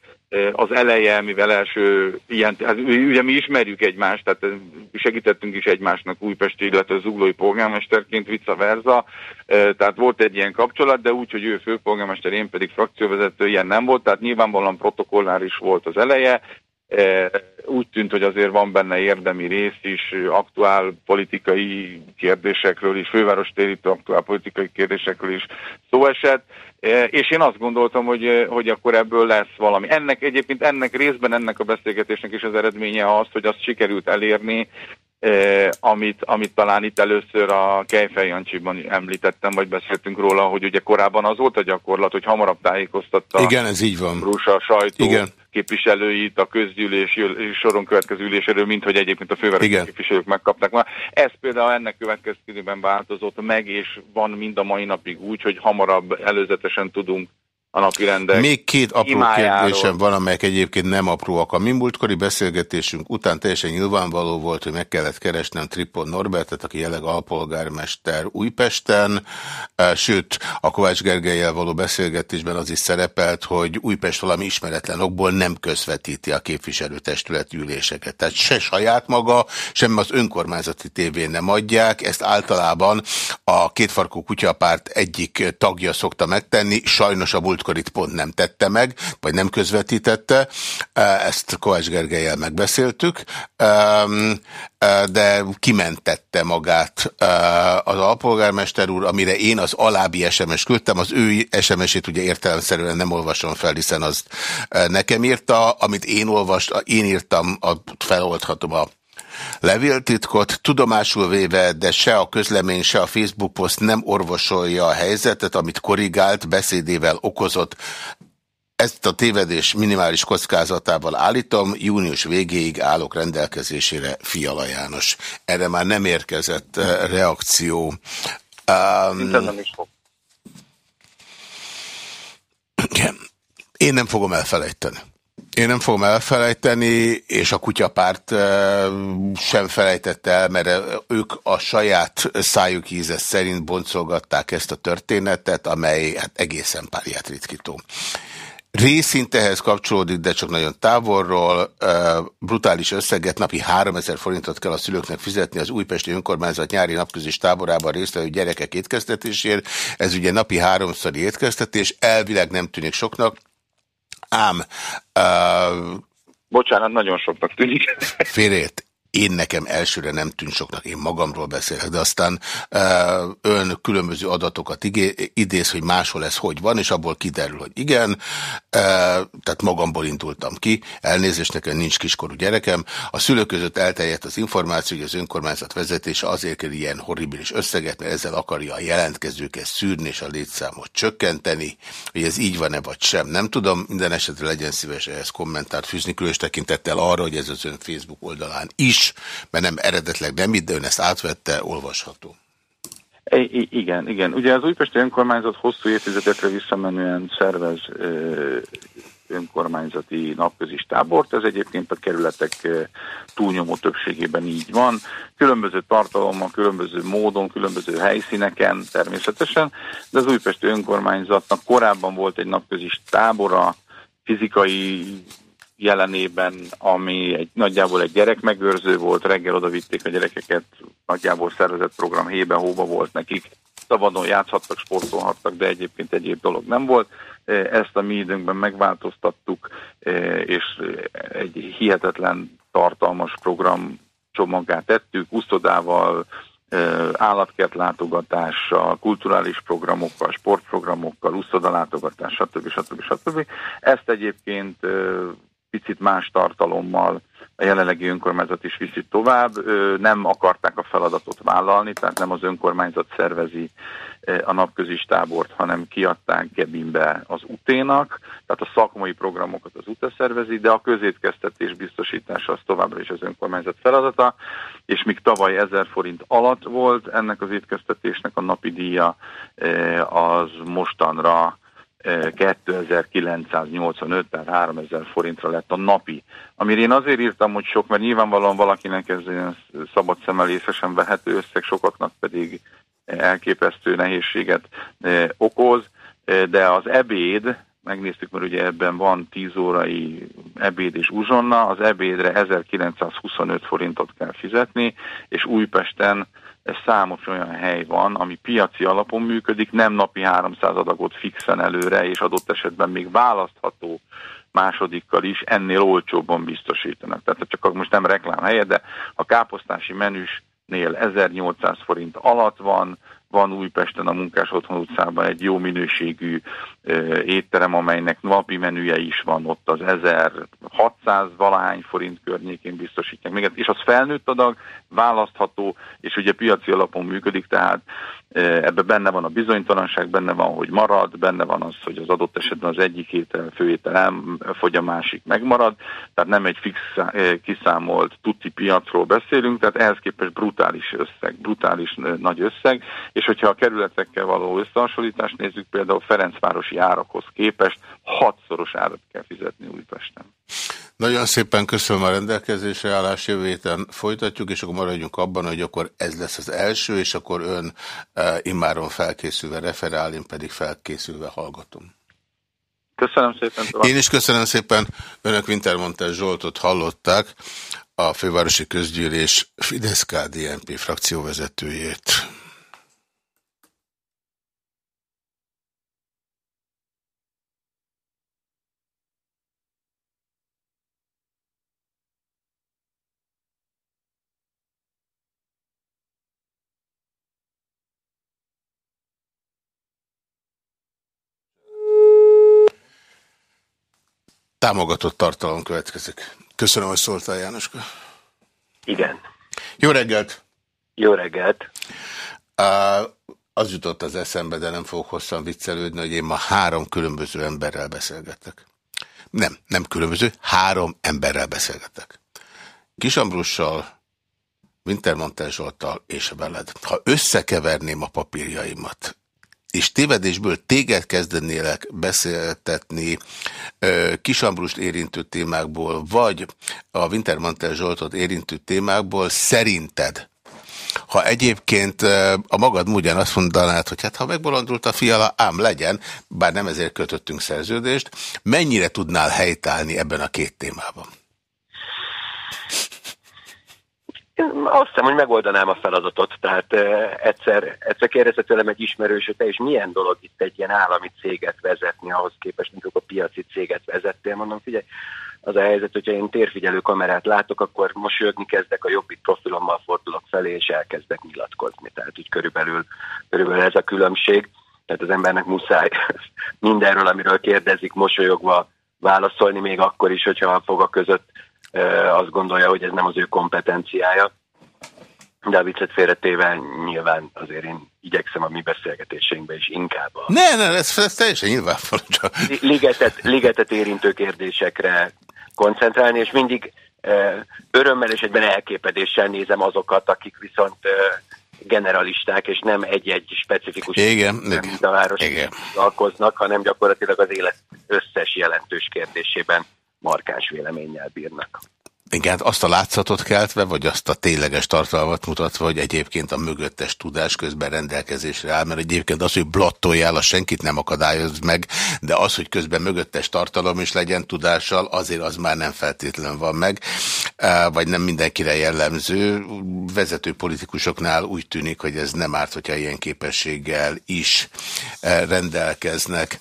az eleje, mivel első ilyen, hát ugye mi ismerjük egymást, tehát segítettünk is egymásnak Újpesti, illetve zuglói polgármesterként, vice versa, tehát volt egy ilyen kapcsolat, de úgy, hogy ő főpolgármester, én pedig frakcióvezető, ilyen nem volt, tehát nyilvánvalóan protokolláris volt az eleje, úgy tűnt, hogy azért van benne érdemi rész is, aktuál politikai kérdésekről is, főváros térítő aktuál politikai kérdésekről is szó esett, és én azt gondoltam, hogy, hogy akkor ebből lesz valami. Ennek egyébként ennek részben ennek a beszélgetésnek is az eredménye az, hogy azt sikerült elérni, amit, amit talán itt először a Kejfej Jancsiban említettem, vagy beszéltünk róla, hogy ugye korábban az volt a gyakorlat, hogy hamarabb tájékoztatta Igen, ez így van. Rusa, sajtó, Igen képviselőit a közgyűlés soron következő üléséről, mint hogy egyébként a fővárosi képviselők megkapnak. Már ez például ennek következtében változott meg, és van mind a mai napig úgy, hogy hamarabb előzetesen tudunk a napi rendek. Még két apró imájáról. kérdésem van, amelyek egyébként nem apróak. A mi múltkori beszélgetésünk után teljesen nyilvánvaló volt, hogy meg kellett keresnem Tripon Norbertet, aki jelenleg alpolgármester Újpesten, sőt, a Kovács Gergelyel való beszélgetésben az is szerepelt, hogy Újpest valami ismeretlen okból nem közvetíti a képviselőtestület üléseket. Tehát se saját maga, sem az önkormányzati tévén nem adják, ezt általában a kétfarkú kutyapárt egyik tagja szokta megtenni, sajnos a múlt múltkor itt pont nem tette meg, vagy nem közvetítette, ezt Kovács Gergelyel megbeszéltük, de kimentette magát az alpolgármester úr, amire én az alábbi SMS küldtem, az ő SMS-ét ugye értelemszerűen nem olvasom fel, hiszen azt nekem írta, amit én olvast, én írtam, feloldhatom a levéltitkot, tudomásul véve, de se a közlemény, se a Facebook poszt nem orvosolja a helyzetet, amit korrigált, beszédével okozott. Ezt a tévedés minimális kockázatával állítom, június végéig állok rendelkezésére Fiala János. Erre már nem érkezett eh, reakció. Um, nem is fog. Én nem fogom elfelejteni. Én nem fogom elfelejteni, és a kutyapárt sem felejtette el, mert ők a saját szájuk íze szerint boncolgatták ezt a történetet, amely hát egészen párját ritkító. Részint ehhez kapcsolódik, de csak nagyon távolról. Brutális összeget, napi 3000 forintot kell a szülőknek fizetni az újpesti önkormányzat nyári napközis táborában résztvevő gyerekek étkeztetésért. Ez ugye napi háromszori étkeztetés, elvileg nem tűnik soknak, ám... Uh, Bocsánat, nagyon soknak tűnik. Félét én nekem elsőre nem tűnt soknak, én magamról beszélek, de aztán ön különböző adatokat idéz, hogy máshol ez hogy van, és abból kiderül, hogy igen, tehát magamból indultam ki, elnézést nekem nincs kiskorú gyerekem, a szülők között elterjedt az információ, hogy az önkormányzat vezetése azért kell ilyen horribilis összeget, mert ezzel akarja a jelentkezőket szűrni és a létszámot csökkenteni, hogy ez így van-e vagy sem, nem tudom, minden esetre legyen szíves ehhez kommentárt fűzni, különös tekintettel arra, hogy ez az ön Facebook oldalán is mert nem eredetleg nem itt, de ön ezt átvette, olvasható. I igen, igen. Ugye az újpesti önkormányzat hosszú évtizedekre visszamenően szervez önkormányzati napközis tábort, ez egyébként a kerületek túlnyomó többségében így van, különböző tartalommal, különböző módon, különböző helyszíneken természetesen, de az újpesti önkormányzatnak korábban volt egy napközis tábora, fizikai jelenében, ami egy, nagyjából egy gyerekmegőrző volt, reggel oda vitték a gyerekeket, nagyjából szervezett program hébe hóba volt nekik, szabadon játszhattak, sportolhattak, de egyébként egyéb dolog nem volt. E, ezt a mi időnkben megváltoztattuk, e, és egy hihetetlen tartalmas program csomagát tettük, úszodával, e, állatkert látogatással, kulturális programokkal, sportprogramokkal, úszodalátogatás, stb. stb. stb. Ezt egyébként picit más tartalommal a jelenlegi önkormányzat is viszi tovább. Nem akarták a feladatot vállalni, tehát nem az önkormányzat szervezi a napközis tábort, hanem kiadták Gebinbe az uténak, tehát a szakmai programokat az UTE szervezi, de a közétkeztetés biztosítása az továbbra is az önkormányzat feladata, és míg tavaly 1000 forint alatt volt ennek az étkeztetésnek a napi díja, az mostanra 2985, tehát 3000 forintra lett a napi. Amire én azért írtam, hogy sok, mert nyilvánvalóan valakinek ez ilyen szabad szemelészesen vehető összeg, sokaknak pedig elképesztő nehézséget eh, okoz, eh, de az ebéd, megnéztük, mert ugye ebben van 10 órai ebéd és uzsonna, az ebédre 1925 forintot kell fizetni, és Újpesten számos olyan hely van, ami piaci alapon működik, nem napi 300 adagot fixen előre, és adott esetben még választható másodikkal is ennél olcsóbban biztosítanak. Tehát csak most nem reklám helye, de a káposztási menüsnél 1800 forint alatt van, van Újpesten a Munkás Otthon utcában egy jó minőségű étterem, amelynek napi menüje is van, ott az 1600 valahány forint környékén biztosítják még, és az felnőtt adag, választható, és ugye piaci alapon működik, tehát ebbe benne van a bizonytalanság, benne van, hogy marad, benne van az, hogy az adott esetben az egyik étel, főétel elfogy, a másik megmarad, tehát nem egy fix kiszámolt tuti piacról beszélünk, tehát ehhez képest brutális összeg, brutális nagy összeg, és hogyha a kerületekkel való összehasonlítást nézzük, például Ferencvárosi árakhoz képest hatszoros árat kell fizetni Újpesten. Nagyon szépen köszönöm a rendelkezésre állás jövő héten folytatjuk, és akkor maradjunk abban, hogy akkor ez lesz az első, és akkor ön uh, immáron felkészülve referál, én pedig felkészülve hallgatom. Köszönöm szépen. Tovább. Én is köszönöm szépen. Önök Wintermontes Zsoltot hallották, a fővárosi közgyűlés Fidesz-KDNP frakcióvezetőjét. Támogatott tartalom következik. Köszönöm, hogy szóltál, Jánoska. Igen. Jó reggelt! Jó reggelt! Uh, az jutott az eszembe, de nem fogok hosszan viccelődni, hogy én ma három különböző emberrel beszélgetek. Nem, nem különböző, három emberrel beszélgetek. Kisambrussal, Wintermantel Zsoltal és veled. Ha összekeverném a papírjaimat, és tévedésből téged kezdenélek beszéltetni Kisambrust érintő témákból, vagy a Wintermantel Zsoltot érintő témákból, szerinted, ha egyébként a magad módján azt mondanád, hogy hát ha megbolondult a fiala, ám legyen, bár nem ezért kötöttünk szerződést, mennyire tudnál helytállni ebben a két témában? Azt hiszem, hogy megoldanám a feladatot, tehát egyszer, egyszer kérdezte tőlem egy ismerős, hogy te is milyen dolog itt egy ilyen állami céget vezetni, ahhoz képest, mint a piaci céget vezettél. Mondom, figyelj, az a helyzet, hogyha én térfigyelő kamerát látok, akkor mosolyogni kezdek, a jobbik profilommal fordulok felé, és elkezdek nyilatkozni. Tehát úgy körülbelül, körülbelül ez a különbség. Tehát az embernek muszáj mindenről, amiről kérdezik, mosolyogva válaszolni, még akkor is, hogyha a foga között azt gondolja, hogy ez nem az ő kompetenciája. De a viccet félretéve nyilván azért én igyekszem a mi beszélgetéseinkben is inkább a... Ne, ne, ez, ez teljesen nyilvánvaló. Ligetet, ligetet érintő kérdésekre koncentrálni, és mindig örömmel és egyben elképedéssel nézem azokat, akik viszont generalisták, és nem egy-egy specifikus Igen, mint a város alkoznak, hanem gyakorlatilag az élet összes jelentős kérdésében markáns véleménnyel bírnak. Igen, hát azt a látszatot keltve, vagy azt a tényleges tartalmat mutatva, hogy egyébként a mögöttes tudás közben rendelkezésre áll, mert egyébként az, hogy blottoljál, az senkit nem akadályoz meg, de az, hogy közben mögöttes tartalom is legyen tudással, azért az már nem feltétlen van meg, vagy nem mindenkire jellemző. Vezető politikusoknál úgy tűnik, hogy ez nem árt, hogyha ilyen képességgel is rendelkeznek.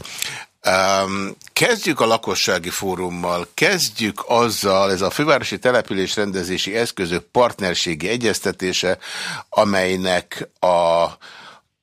Um, kezdjük a lakossági fórummal, kezdjük azzal, ez a fővárosi település rendezési eszközök partnerségi egyeztetése, amelynek a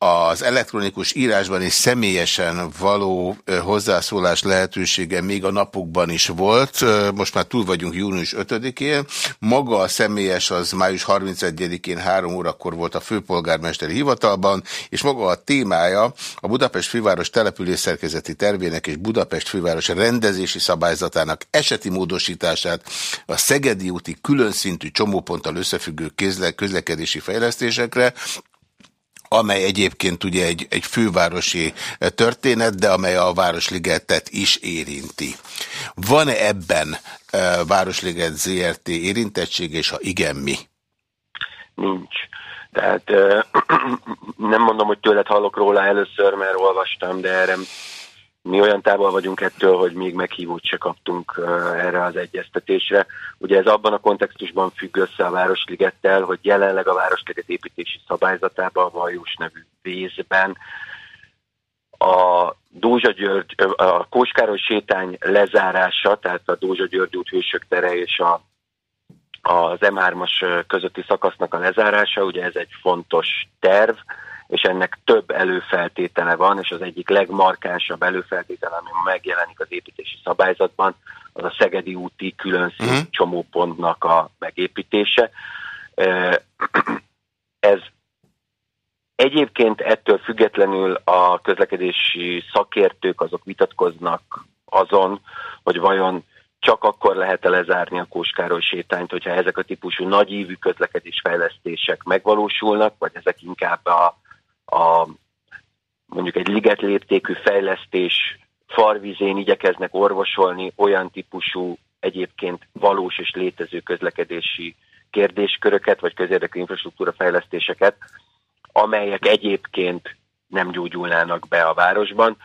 az elektronikus írásban és személyesen való hozzászólás lehetősége még a napokban is volt. Most már túl vagyunk június 5-én. Maga a személyes az május 31-én 3 órakor volt a főpolgármesteri hivatalban, és maga a témája a Budapest főváros település szerkezeti tervének és Budapest főváros rendezési szabályzatának eseti módosítását, a Szegedi úti külön szintű csomóponttal összefüggő közlekedési fejlesztésekre, amely egyébként ugye egy, egy fővárosi történet, de amely a Városligetet is érinti. Van-e ebben uh, Városliget ZRT érintettség, és ha igen, mi? Nincs. Tehát uh, nem mondom, hogy tőled hallok róla először, mert olvastam, de erre mi olyan távol vagyunk ettől, hogy még meghívót se kaptunk erre az egyeztetésre. Ugye ez abban a kontextusban függ össze a Városligettel, hogy jelenleg a Városliget építési szabályzatában, a Vajós nevű vészben a Dózsa György, a Kóskároly sétány lezárása, tehát a Dózsa György út Hősök tere és a, az M3-as közötti szakasznak a lezárása, ugye ez egy fontos terv, és ennek több előfeltétele van, és az egyik legmarkánsabb előfeltétele, ami megjelenik az építési szabályzatban, az a Szegedi úti külön uh mhm. -huh. csomópontnak a megépítése. Ez egyébként ettől függetlenül a közlekedési szakértők azok vitatkoznak azon, hogy vajon csak akkor lehet-e lezárni a Kóskároly sétányt, hogyha ezek a típusú nagyívű közlekedésfejlesztések megvalósulnak, vagy ezek inkább a a mondjuk egy liget léptékű fejlesztés farvizén igyekeznek orvosolni olyan típusú egyébként valós és létező közlekedési kérdésköröket, vagy közérdekű infrastruktúra fejlesztéseket, amelyek egyébként nem gyógyulnának be a városban.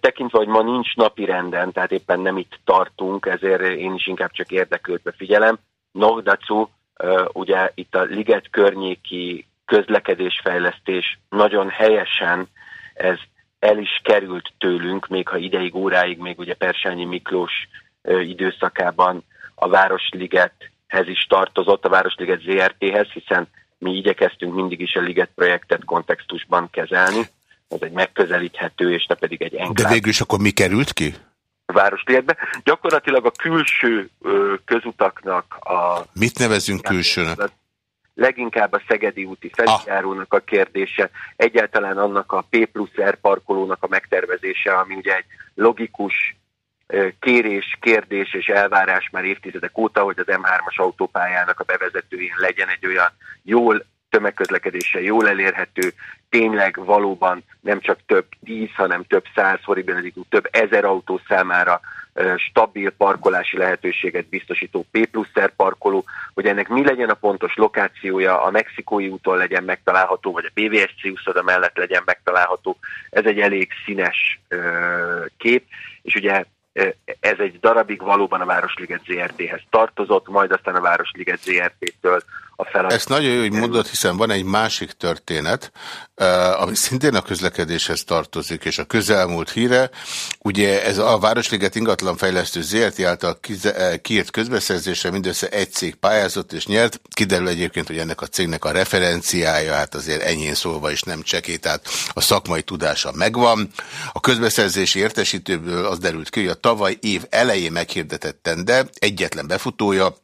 Tekintve, hogy ma nincs napi renden, tehát éppen nem itt tartunk, ezért én is inkább csak érdeklődve figyelem. Nogdacu, ugye itt a liget környéki közlekedésfejlesztés nagyon helyesen ez el is került tőlünk, még ha ideig, óráig, még ugye Persányi Miklós időszakában a Városligethez is tartozott, a Városliget ZRT-hez, hiszen mi igyekeztünk mindig is a Liget projektet kontextusban kezelni. Ez egy megközelíthető, és ne pedig egy enkláv. De végül is akkor mi került ki? Városligetbe. Gyakorlatilag a külső ö, közutaknak a... Mit nevezünk külsőnek? Leginkább a Szegedi úti feljárónak a kérdése, egyáltalán annak a P plusz R parkolónak a megtervezése, ami ugye egy logikus kérés, kérdés és elvárás már évtizedek óta, hogy az M3-as autópályának a bevezetőjén legyen egy olyan jól tömegközlekedéssel jól elérhető, tényleg valóban nem csak több tíz, hanem több száz, horribilizító, több ezer autó számára stabil parkolási lehetőséget biztosító P plusz R parkoló, hogy ennek mi legyen a pontos lokációja, a Mexikói úton legyen megtalálható, vagy a BVSC úszoda mellett legyen megtalálható. Ez egy elég színes kép, és ugye ez egy darabig valóban a Városliget ZRT-hez tartozott, majd aztán a Városliget ZRT-től a feladat. Ezt nagyon jó, hogy mondod, hiszen van egy másik történet, ami szintén a közlekedéshez tartozik, és a közelmúlt híre. Ugye ez a Városliget ingatlanfejlesztő ZRT által kiírt közbeszerzésre mindössze egy cég pályázott és nyert. Kiderül egyébként, hogy ennek a cégnek a referenciája, hát azért enyhén szólva is nem cseké, tehát a szakmai tudása megvan. A közbeszerzési értesítőből az derült ki, hogy a tavaly év elején meghirdetett tender egyetlen befutója,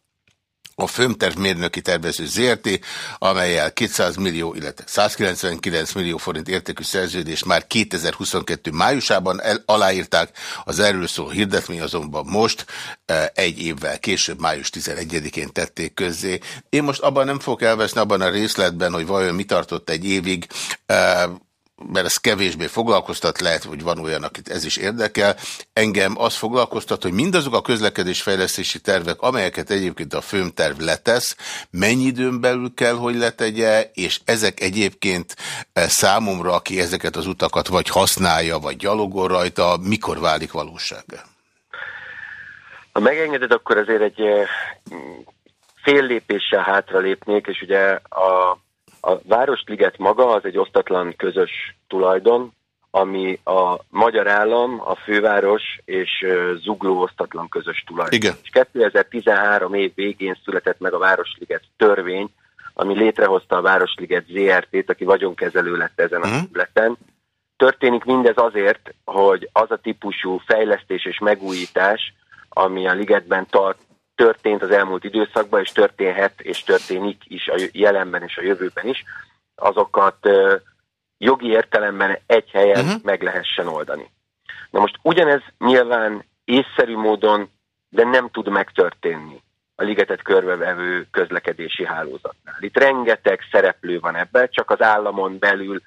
a Fömterv tervező ZRT, amelyel 200 millió, illetve 199 millió forint értékű szerződést már 2022 májusában el, aláírták, az erről szóló hirdetmény azonban most e, egy évvel később, május 11-én tették közzé. Én most abban nem fogok elveszni abban a részletben, hogy vajon mi tartott egy évig, e, mert ez kevésbé foglalkoztat, lehet, hogy van olyan, akit ez is érdekel. Engem az foglalkoztat, hogy mindazok a közlekedésfejlesztési tervek, amelyeket egyébként a főmterv letesz, mennyi időn belül kell, hogy letegye, és ezek egyébként eh, számomra, aki ezeket az utakat vagy használja, vagy gyalogol rajta, mikor válik valósága? Ha megengeded, akkor azért egy eh, fél lépéssel hátra lépnék, és ugye a a Városliget maga az egy osztatlan közös tulajdon, ami a magyar állam, a főváros és Zugló osztatlan közös tulajdon. Igen. És 2013 év végén született meg a Városliget törvény, ami létrehozta a Városliget ZRT-t, aki vagyonkezelő lett ezen uh -huh. a mhm. területen. Történik mindez azért, hogy az a típusú fejlesztés és megújítás, ami a ligetben tart, történt az elmúlt időszakban, és történhet, és történik is a jelenben és a jövőben is, azokat jogi értelemben egy helyen uh mhm. -huh. meg lehessen oldani. Na most ugyanez nyilván észszerű módon, de nem tud megtörténni a ligetet körbevevő közlekedési hálózatnál. Itt rengeteg szereplő van ebben, csak az államon belül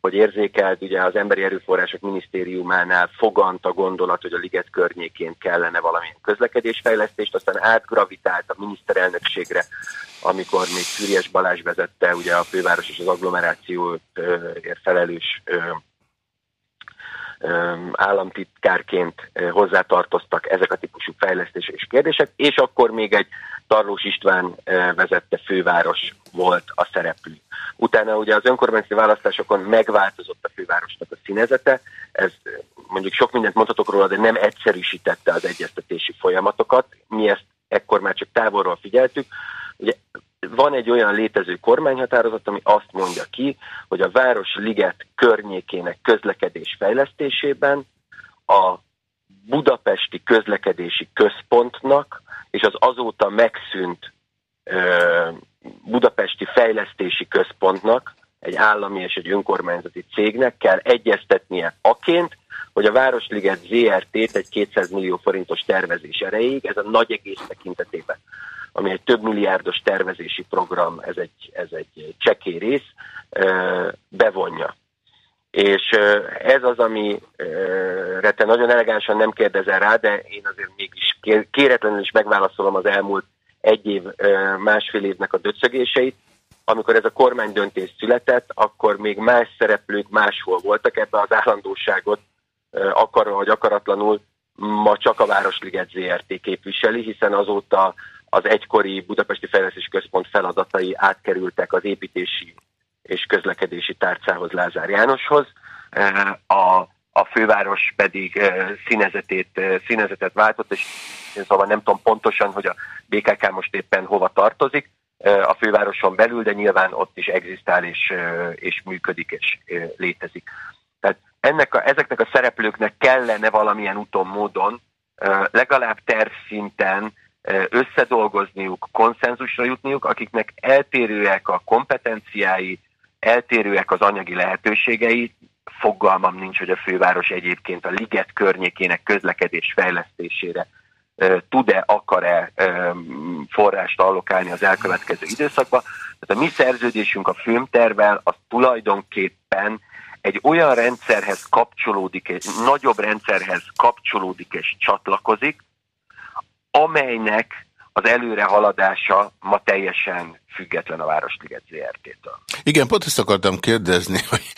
hogy érzékelt, ugye az Emberi Erőforrások Minisztériumánál fogant a gondolat, hogy a liget környékén kellene valamilyen közlekedésfejlesztést, aztán átgravitált a miniszterelnökségre, amikor még Fűries Balázs vezette ugye a főváros és az agglomerációért felelős államtitkárként hozzátartoztak ezek a típusú fejlesztések és kérdések, és akkor még egy Tarlós István vezette főváros volt a szereplő. Utána ugye az önkormányzati választásokon megváltozott a fővárosnak a színezete, ez mondjuk sok mindent mondhatok róla, de nem egyszerűsítette az egyeztetési folyamatokat. Mi ezt ekkor már csak távolról figyeltük. Ugye van egy olyan létező kormányhatározat, ami azt mondja ki, hogy a Városliget környékének közlekedés fejlesztésében a budapesti közlekedési központnak és az azóta megszűnt budapesti fejlesztési központnak, egy állami és egy önkormányzati cégnek kell egyeztetnie aként, hogy a Városliget ZRT-t egy 200 millió forintos tervezés erejéig, ez a nagy egész tekintetében, ami egy több milliárdos tervezési program, ez egy, ez egy csekély rész, bevonja. És ez az, ami te nagyon elegánsan nem kérdezel rá, de én azért mégis kéretlenül is megválaszolom az elmúlt egy év, másfél évnek a döcögéseit. Amikor ez a kormány döntés született, akkor még más szereplők máshol voltak ebbe az állandóságot, akarva vagy akaratlanul ma csak a Városliget ZRT képviseli, hiszen azóta az egykori Budapesti Fejlesztési Központ feladatai átkerültek az építési és közlekedési tárcához Lázár Jánoshoz. A a főváros pedig színezetét, színezetet váltott, és én szóval nem tudom pontosan, hogy a BKK most éppen hova tartozik a fővároson belül, de nyilván ott is egzisztál és, és működik és létezik. Tehát ennek a, ezeknek a szereplőknek kellene valamilyen úton, módon legalább terv szinten összedolgozniuk, konszenzusra jutniuk, akiknek eltérőek a kompetenciái, eltérőek az anyagi lehetőségei, fogalmam nincs, hogy a főváros egyébként a liget környékének közlekedés fejlesztésére tud-e, akar-e forrást allokálni az elkövetkező időszakba. Tehát a mi szerződésünk a filmtervel az tulajdonképpen egy olyan rendszerhez kapcsolódik, egy nagyobb rendszerhez kapcsolódik és csatlakozik, amelynek az előrehaladása ma teljesen független a Városliget ZRT-től. Igen, pont ezt akartam kérdezni, hogy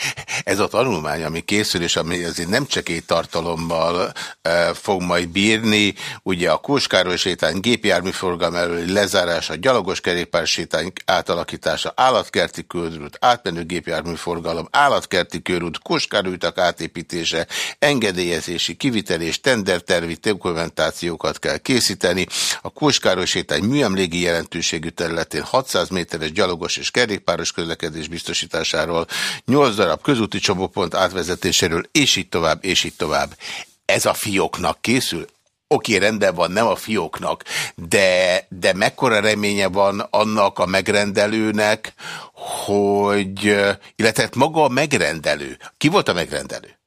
ez a tanulmány, ami készül, és ami azért nem csak egy tartalommal e, fog majd bírni, ugye a Kóskároly sétány, gépjárműforgalom előli lezárása, gyalogos kerékpársétány átalakítása, állatkerti körút, átmenő gépjárműforgalom, állatkerti körút, Kóskárolytak átépítése, engedélyezési, kivitelés, tendertervi dokumentációkat kell készíteni, a Kóskároly sétány műemlégi jelentőségű területén 600 500 méteres gyalogos és kerékpáros közlekedés biztosításáról, 8 darab közúti csomópont átvezetéséről, és így tovább, és így tovább. Ez a fióknak készül? Oké, rendben van, nem a fióknak, de, de mekkora reménye van annak a megrendelőnek, hogy, illetve maga a megrendelő. Ki volt a megrendelő?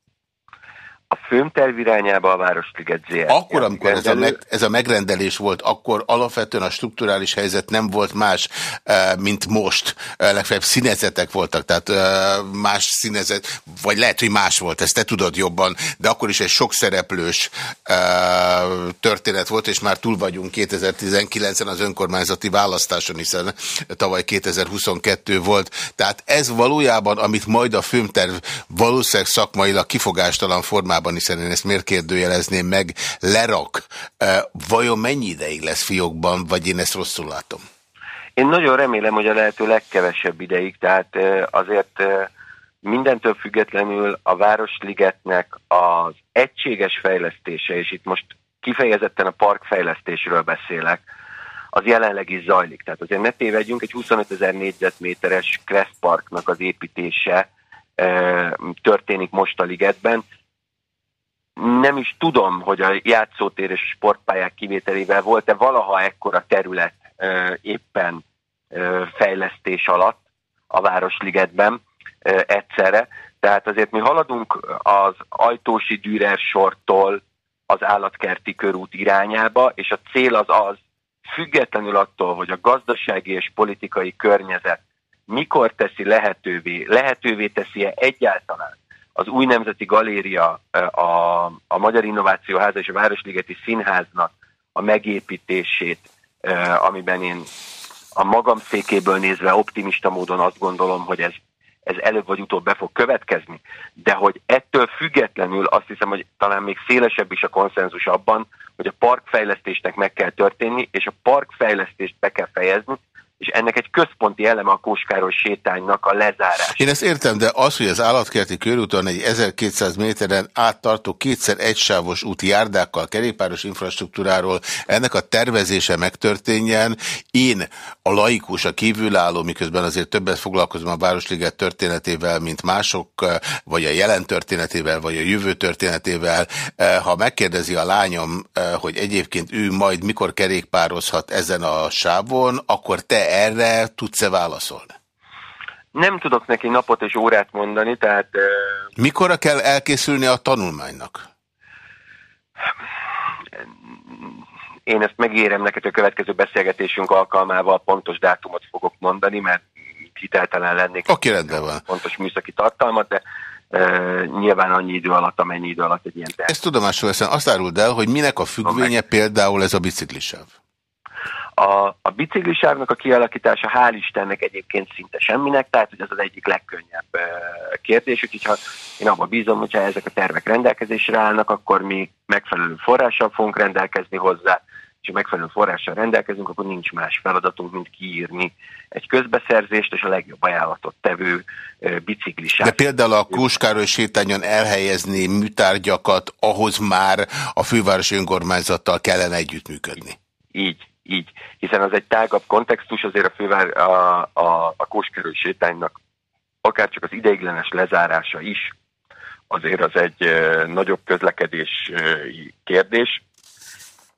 A filmterv irányába a Városliget ZRT. Akkor, amikor ez a, meg, ez a megrendelés volt, akkor alapvetően a strukturális helyzet nem volt más, eh, mint most. Eh, legfeljebb színezetek voltak, tehát eh, más színezet, vagy lehet, hogy más volt, ezt te tudod jobban, de akkor is egy sok szereplős történet volt, és már túl vagyunk 2019-en az önkormányzati választáson, hiszen tavaly 2022 volt. Tehát ez valójában, amit majd a filmterv valószínűleg szakmailag kifogástalan formában, hiszen én ezt miért kérdőjelezném meg, lerak. Vajon mennyi ideig lesz fiókban, vagy én ezt rosszul látom? Én nagyon remélem, hogy a lehető legkevesebb ideig, tehát azért mindentől függetlenül a Városligetnek az egységes fejlesztése, és itt most kifejezetten a parkfejlesztésről beszélek, az jelenleg is zajlik. Tehát azért ne tévedjünk, egy 25 ezer négyzetméteres Crest Parknak az építése e, történik most a ligetben, nem is tudom, hogy a játszótér és sportpályák kivételével volt-e valaha ekkora terület éppen fejlesztés alatt a Városligetben egyszerre. Tehát azért mi haladunk az Ajtósi Dürer sortól az állatkerti körút irányába, és a cél az az, függetlenül attól, hogy a gazdasági és politikai környezet mikor teszi lehetővé, lehetővé teszi-e egyáltalán az új nemzeti galéria, a, a Magyar Innovációháza és a Városligeti Színháznak a megépítését, amiben én a magam székéből nézve optimista módon azt gondolom, hogy ez, ez előbb vagy utóbb be fog következni, de hogy ettől függetlenül azt hiszem, hogy talán még szélesebb is a konszenzus abban, hogy a parkfejlesztésnek meg kell történni, és a parkfejlesztést be kell fejezni, és ennek egy központi eleme a Kóskáros sétánynak a lezárás. Én ezt értem, de az, hogy az állatkerti körúton egy 1200 méteren áttartó kétszer egysávos úti járdákkal, kerékpáros infrastruktúráról ennek a tervezése megtörténjen, én a laikus, a kívülálló, miközben azért többet foglalkozom a Városliget történetével, mint mások, vagy a jelen történetével, vagy a jövő történetével, ha megkérdezi a lányom, hogy egyébként ő majd mikor kerékpározhat ezen a sávon, akkor te erre tudsz-e válaszolni? Nem tudok neki napot és órát mondani, tehát... Mikorra kell elkészülni a tanulmánynak? Én ezt megérem neked a következő beszélgetésünk alkalmával pontos dátumot fogok mondani, mert hiteltelen lennék. Oké, rendben van. Pontos műszaki tartalmat, de Uh, nyilván annyi idő alatt, amennyi idő alatt egy ilyen terv. Ezt tudomásul veszem. Azt áruld el, hogy minek a függvénye például ez a biciklisáv? A, a biciklisávnak a kialakítása hál' Istennek egyébként szinte semminek, tehát hogy ez az egyik legkönnyebb kérdés, úgyhogy ha én abban bízom, hogyha ezek a tervek rendelkezésre állnak, akkor mi megfelelő forrással fogunk rendelkezni hozzá, és ha megfelelő forrással rendelkezünk, akkor nincs más feladatunk, mint kiírni egy közbeszerzést és a legjobb ajánlatot tevő biciklisát. De például a Kóskároly sétányon elhelyezni műtárgyakat, ahhoz már a fővárosi önkormányzattal kellene együttműködni. Így, így, hiszen az egy tágabb kontextus, azért a fővár, a, a, a Kóskerül sétánynak akár csak az ideiglenes lezárása is, azért az egy e, nagyobb közlekedés e, kérdés.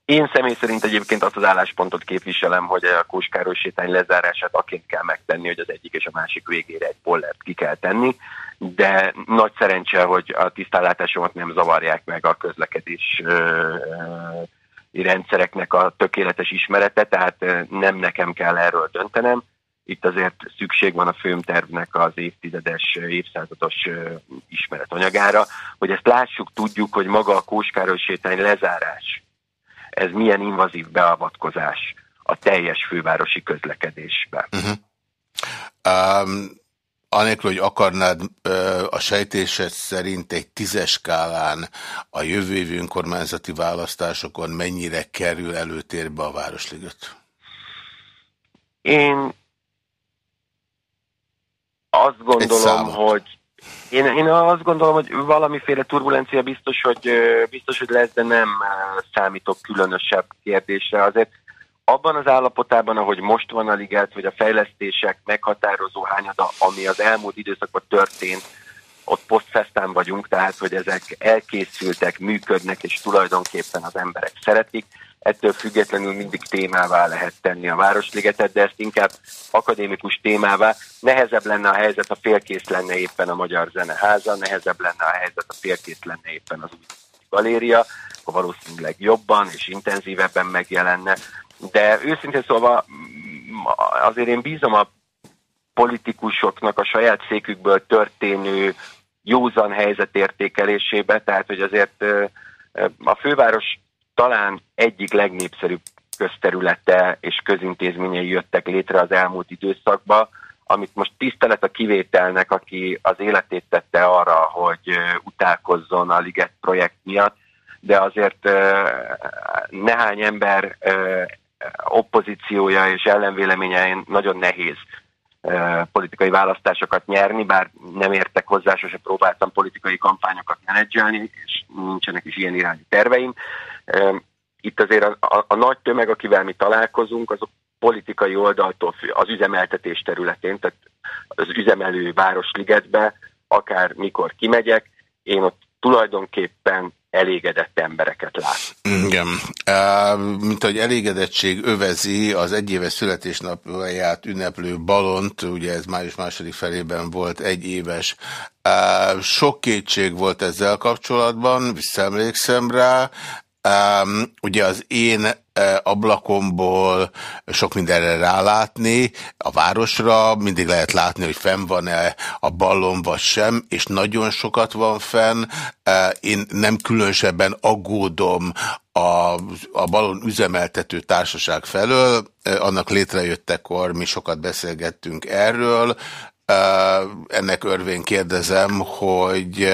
Én személy szerint egyébként azt az álláspontot képviselem, hogy a Kóskároly sétány lezárását aként kell megtenni, hogy az egyik és a másik végére egy pollert ki kell tenni, de nagy szerencse, hogy a tisztállátásomat nem zavarják meg a közlekedés rendszereknek a tökéletes ismerete, tehát nem nekem kell erről döntenem. Itt azért szükség van a főmtervnek az évtizedes, évszázados ismeretanyagára, hogy ezt lássuk, tudjuk, hogy maga a Kóskároly sétány lezárás, ez milyen invazív beavatkozás a teljes fővárosi közlekedésbe. Uh -huh. um, anélkül, hogy akarnád a sejtésed szerint egy tízes skálán a jövő évi önkormányzati választásokon mennyire kerül előtérbe a Városliget? Én azt gondolom, hogy én, én azt gondolom, hogy valamiféle turbulencia biztos, hogy biztos, hogy lesz, de nem számítok különösebb kérdésre. Azért abban az állapotában, ahogy most van a liget, vagy a fejlesztések meghatározó hányada, ami az elmúlt időszakban történt, ott posztfesztán vagyunk, tehát hogy ezek elkészültek, működnek, és tulajdonképpen az emberek szeretik. Ettől függetlenül mindig témává lehet tenni a Városligetet, de ezt inkább akadémikus témává. Nehezebb lenne a helyzet, ha félkész lenne éppen a Magyar Zeneháza, nehezebb lenne a helyzet, ha félkész lenne éppen az új galéria, akkor valószínűleg jobban és intenzívebben megjelenne. De őszintén szólva azért én bízom a politikusoknak a saját székükből történő józan helyzet értékelésébe, tehát hogy azért a főváros talán egyik legnépszerűbb közterülete és közintézményei jöttek létre az elmúlt időszakban, amit most tisztelet a kivételnek, aki az életét tette arra, hogy utálkozzon a Liget projekt miatt, de azért nehány ember oppozíciója és ellenvéleményein nagyon nehéz politikai választásokat nyerni, bár nem értek hozzá, sose próbáltam politikai kampányokat menedzselni, és nincsenek is ilyen irányú terveim. Itt azért a, a, a nagy tömeg, akivel mi találkozunk, azok politikai oldaltól az üzemeltetés területén, tehát az üzemelő Városligetbe, akár mikor kimegyek, én ott tulajdonképpen elégedett embereket lát. Igen. Mint ahogy elégedettség övezi az egyéves születésnapját ünneplő balont, ugye ez május második felében volt egy éves. Sok kétség volt ezzel kapcsolatban, visszaemlékszem rá. Ugye az én ablakomból sok mindenre rálátni, a városra mindig lehet látni, hogy fenn van-e a ballon vagy sem, és nagyon sokat van fenn. Én nem különösebben aggódom a, a ballon üzemeltető társaság felől, annak létrejöttekor mi sokat beszélgettünk erről, ennek örvén kérdezem, hogy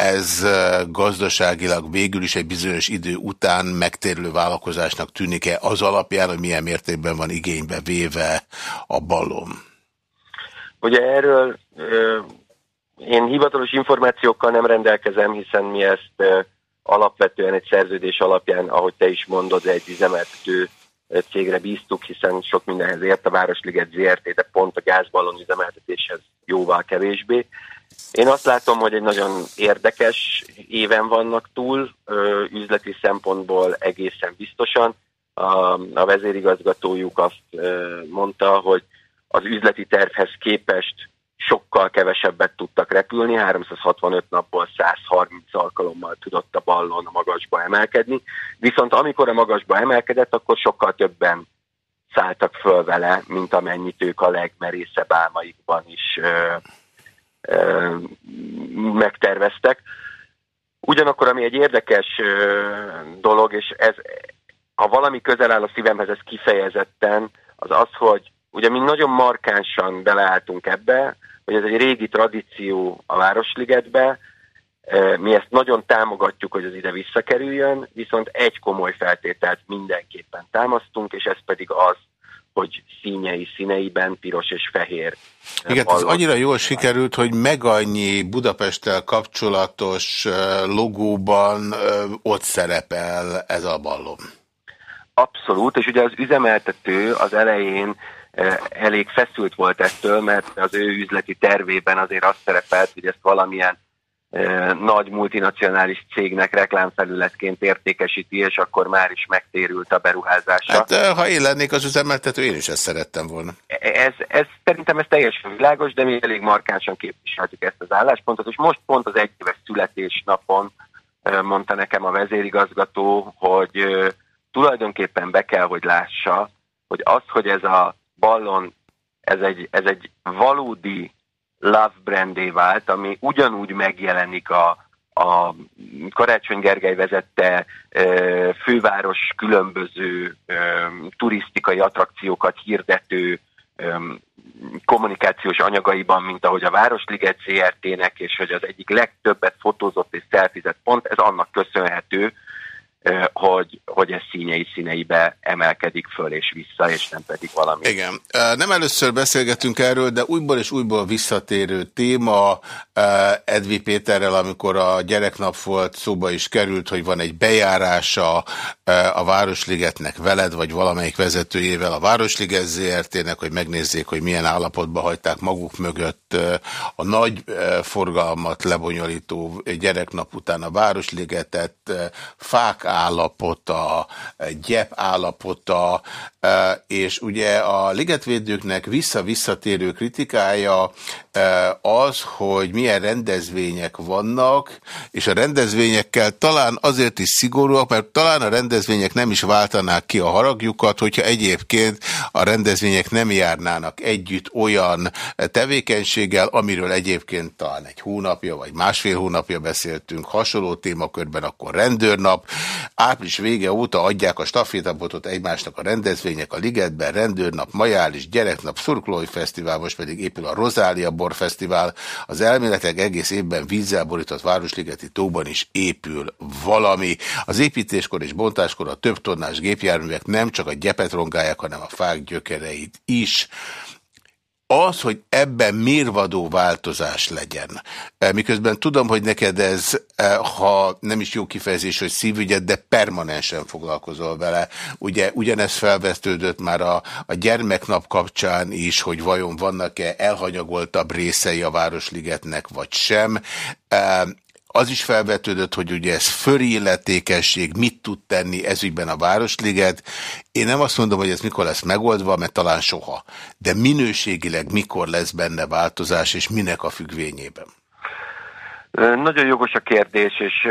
ez gazdaságilag végül is egy bizonyos idő után megtérülő vállalkozásnak tűnik-e az alapján, hogy milyen mértékben van igénybe véve a balom? Ugye erről én hivatalos információkkal nem rendelkezem, hiszen mi ezt alapvetően egy szerződés alapján, ahogy te is mondod, egy üzemeltető cégre bíztuk, hiszen sok mindenhez ért a Városliget ZRT, de pont a gázballon üzemeltetéshez jóval kevésbé. Én azt látom, hogy egy nagyon érdekes éven vannak túl, üzleti szempontból egészen biztosan. A, vezérigazgatójuk azt mondta, hogy az üzleti tervhez képest sokkal kevesebbet tudtak repülni, 365 napból 130 alkalommal tudott a ballon a magasba emelkedni, viszont amikor a magasba emelkedett, akkor sokkal többen szálltak föl vele, mint amennyit ők a legmerészebb álmaikban is megterveztek. Ugyanakkor, ami egy érdekes dolog, és ez, ha valami közel áll a szívemhez, ez kifejezetten, az az, hogy ugye mi nagyon markánsan beleálltunk ebbe, hogy ez egy régi tradíció a Városligetbe, mi ezt nagyon támogatjuk, hogy az ide visszakerüljön, viszont egy komoly feltételt mindenképpen támasztunk, és ez pedig az, hogy színei színeiben, piros és fehér. Igen, ez annyira jól sikerült, hogy meg annyi Budapesttel kapcsolatos logóban ott szerepel ez a ballon. Abszolút, és ugye az üzemeltető az elején elég feszült volt ettől, mert az ő üzleti tervében azért azt szerepelt, hogy ezt valamilyen nagy multinacionális cégnek reklámfelületként értékesíti, és akkor már is megtérült a beruházása. Hát ha én lennék az üzemeltető, én is ezt szerettem volna. Ez, ez szerintem ez teljesen világos, de mi elég markánsan képviseltük ezt az álláspontot, és most pont az egyéves születésnapon mondta nekem a vezérigazgató, hogy tulajdonképpen be kell, hogy lássa, hogy az, hogy ez a ballon, ez egy, ez egy valódi love brandé vált, ami ugyanúgy megjelenik a, a Karácsony Gergely vezette főváros különböző turisztikai attrakciókat hirdető kommunikációs anyagaiban, mint ahogy a Városliget ZRT-nek, és hogy az egyik legtöbbet fotózott és szelfizett pont, ez annak köszönhető, hogy, hogy ez színei színeibe emelkedik föl és vissza, és nem pedig valami. Igen. Nem először beszélgetünk erről, de újból és újból visszatérő téma Edvi Péterrel, amikor a gyereknap volt, szóba is került, hogy van egy bejárása a Városligetnek veled, vagy valamelyik vezetőjével a Városliget ZRT-nek, hogy megnézzék, hogy milyen állapotban hagyták maguk mögött a nagy forgalmat lebonyolító gyereknap után a Városligetet, fák állapota, gyep állapota, és ugye a ligetvédőknek vissza-visszatérő kritikája az, hogy milyen rendezvények vannak, és a rendezvényekkel talán azért is szigorúak, mert talán a rendezvények nem is váltanák ki a haragjukat, hogyha egyébként a rendezvények nem járnának együtt olyan tevékenységgel, amiről egyébként talán egy hónapja vagy másfél hónapja beszéltünk hasonló témakörben, akkor rendőrnap, Április vége óta adják a stafétabotot egymásnak a rendezvények a Ligetben, Rendőrnap, Majális, Gyereknap, Szurkolói Fesztivál, most pedig épül a Rozália Borfesztivál. Az elméletek egész évben vízzel borított Városligeti tóban is épül valami. Az építéskor és bontáskor a több tonnás gépjárművek nem csak a gyepet rongálják, hanem a fák gyökereit is az, hogy ebben mérvadó változás legyen. E, miközben tudom, hogy neked ez, e, ha nem is jó kifejezés, hogy szívügyed, de permanensen foglalkozol vele. Ugye ugyanez felvetődött már a, a gyermeknap kapcsán is, hogy vajon vannak-e elhanyagoltabb részei a Városligetnek, vagy sem. Az is felvetődött, hogy ugye ez föléletékesség, mit tud tenni ezügyben a Városliget. Én nem azt mondom, hogy ez mikor lesz megoldva, mert talán soha. De minőségileg mikor lesz benne változás, és minek a függvényében? Nagyon jogos a kérdés, és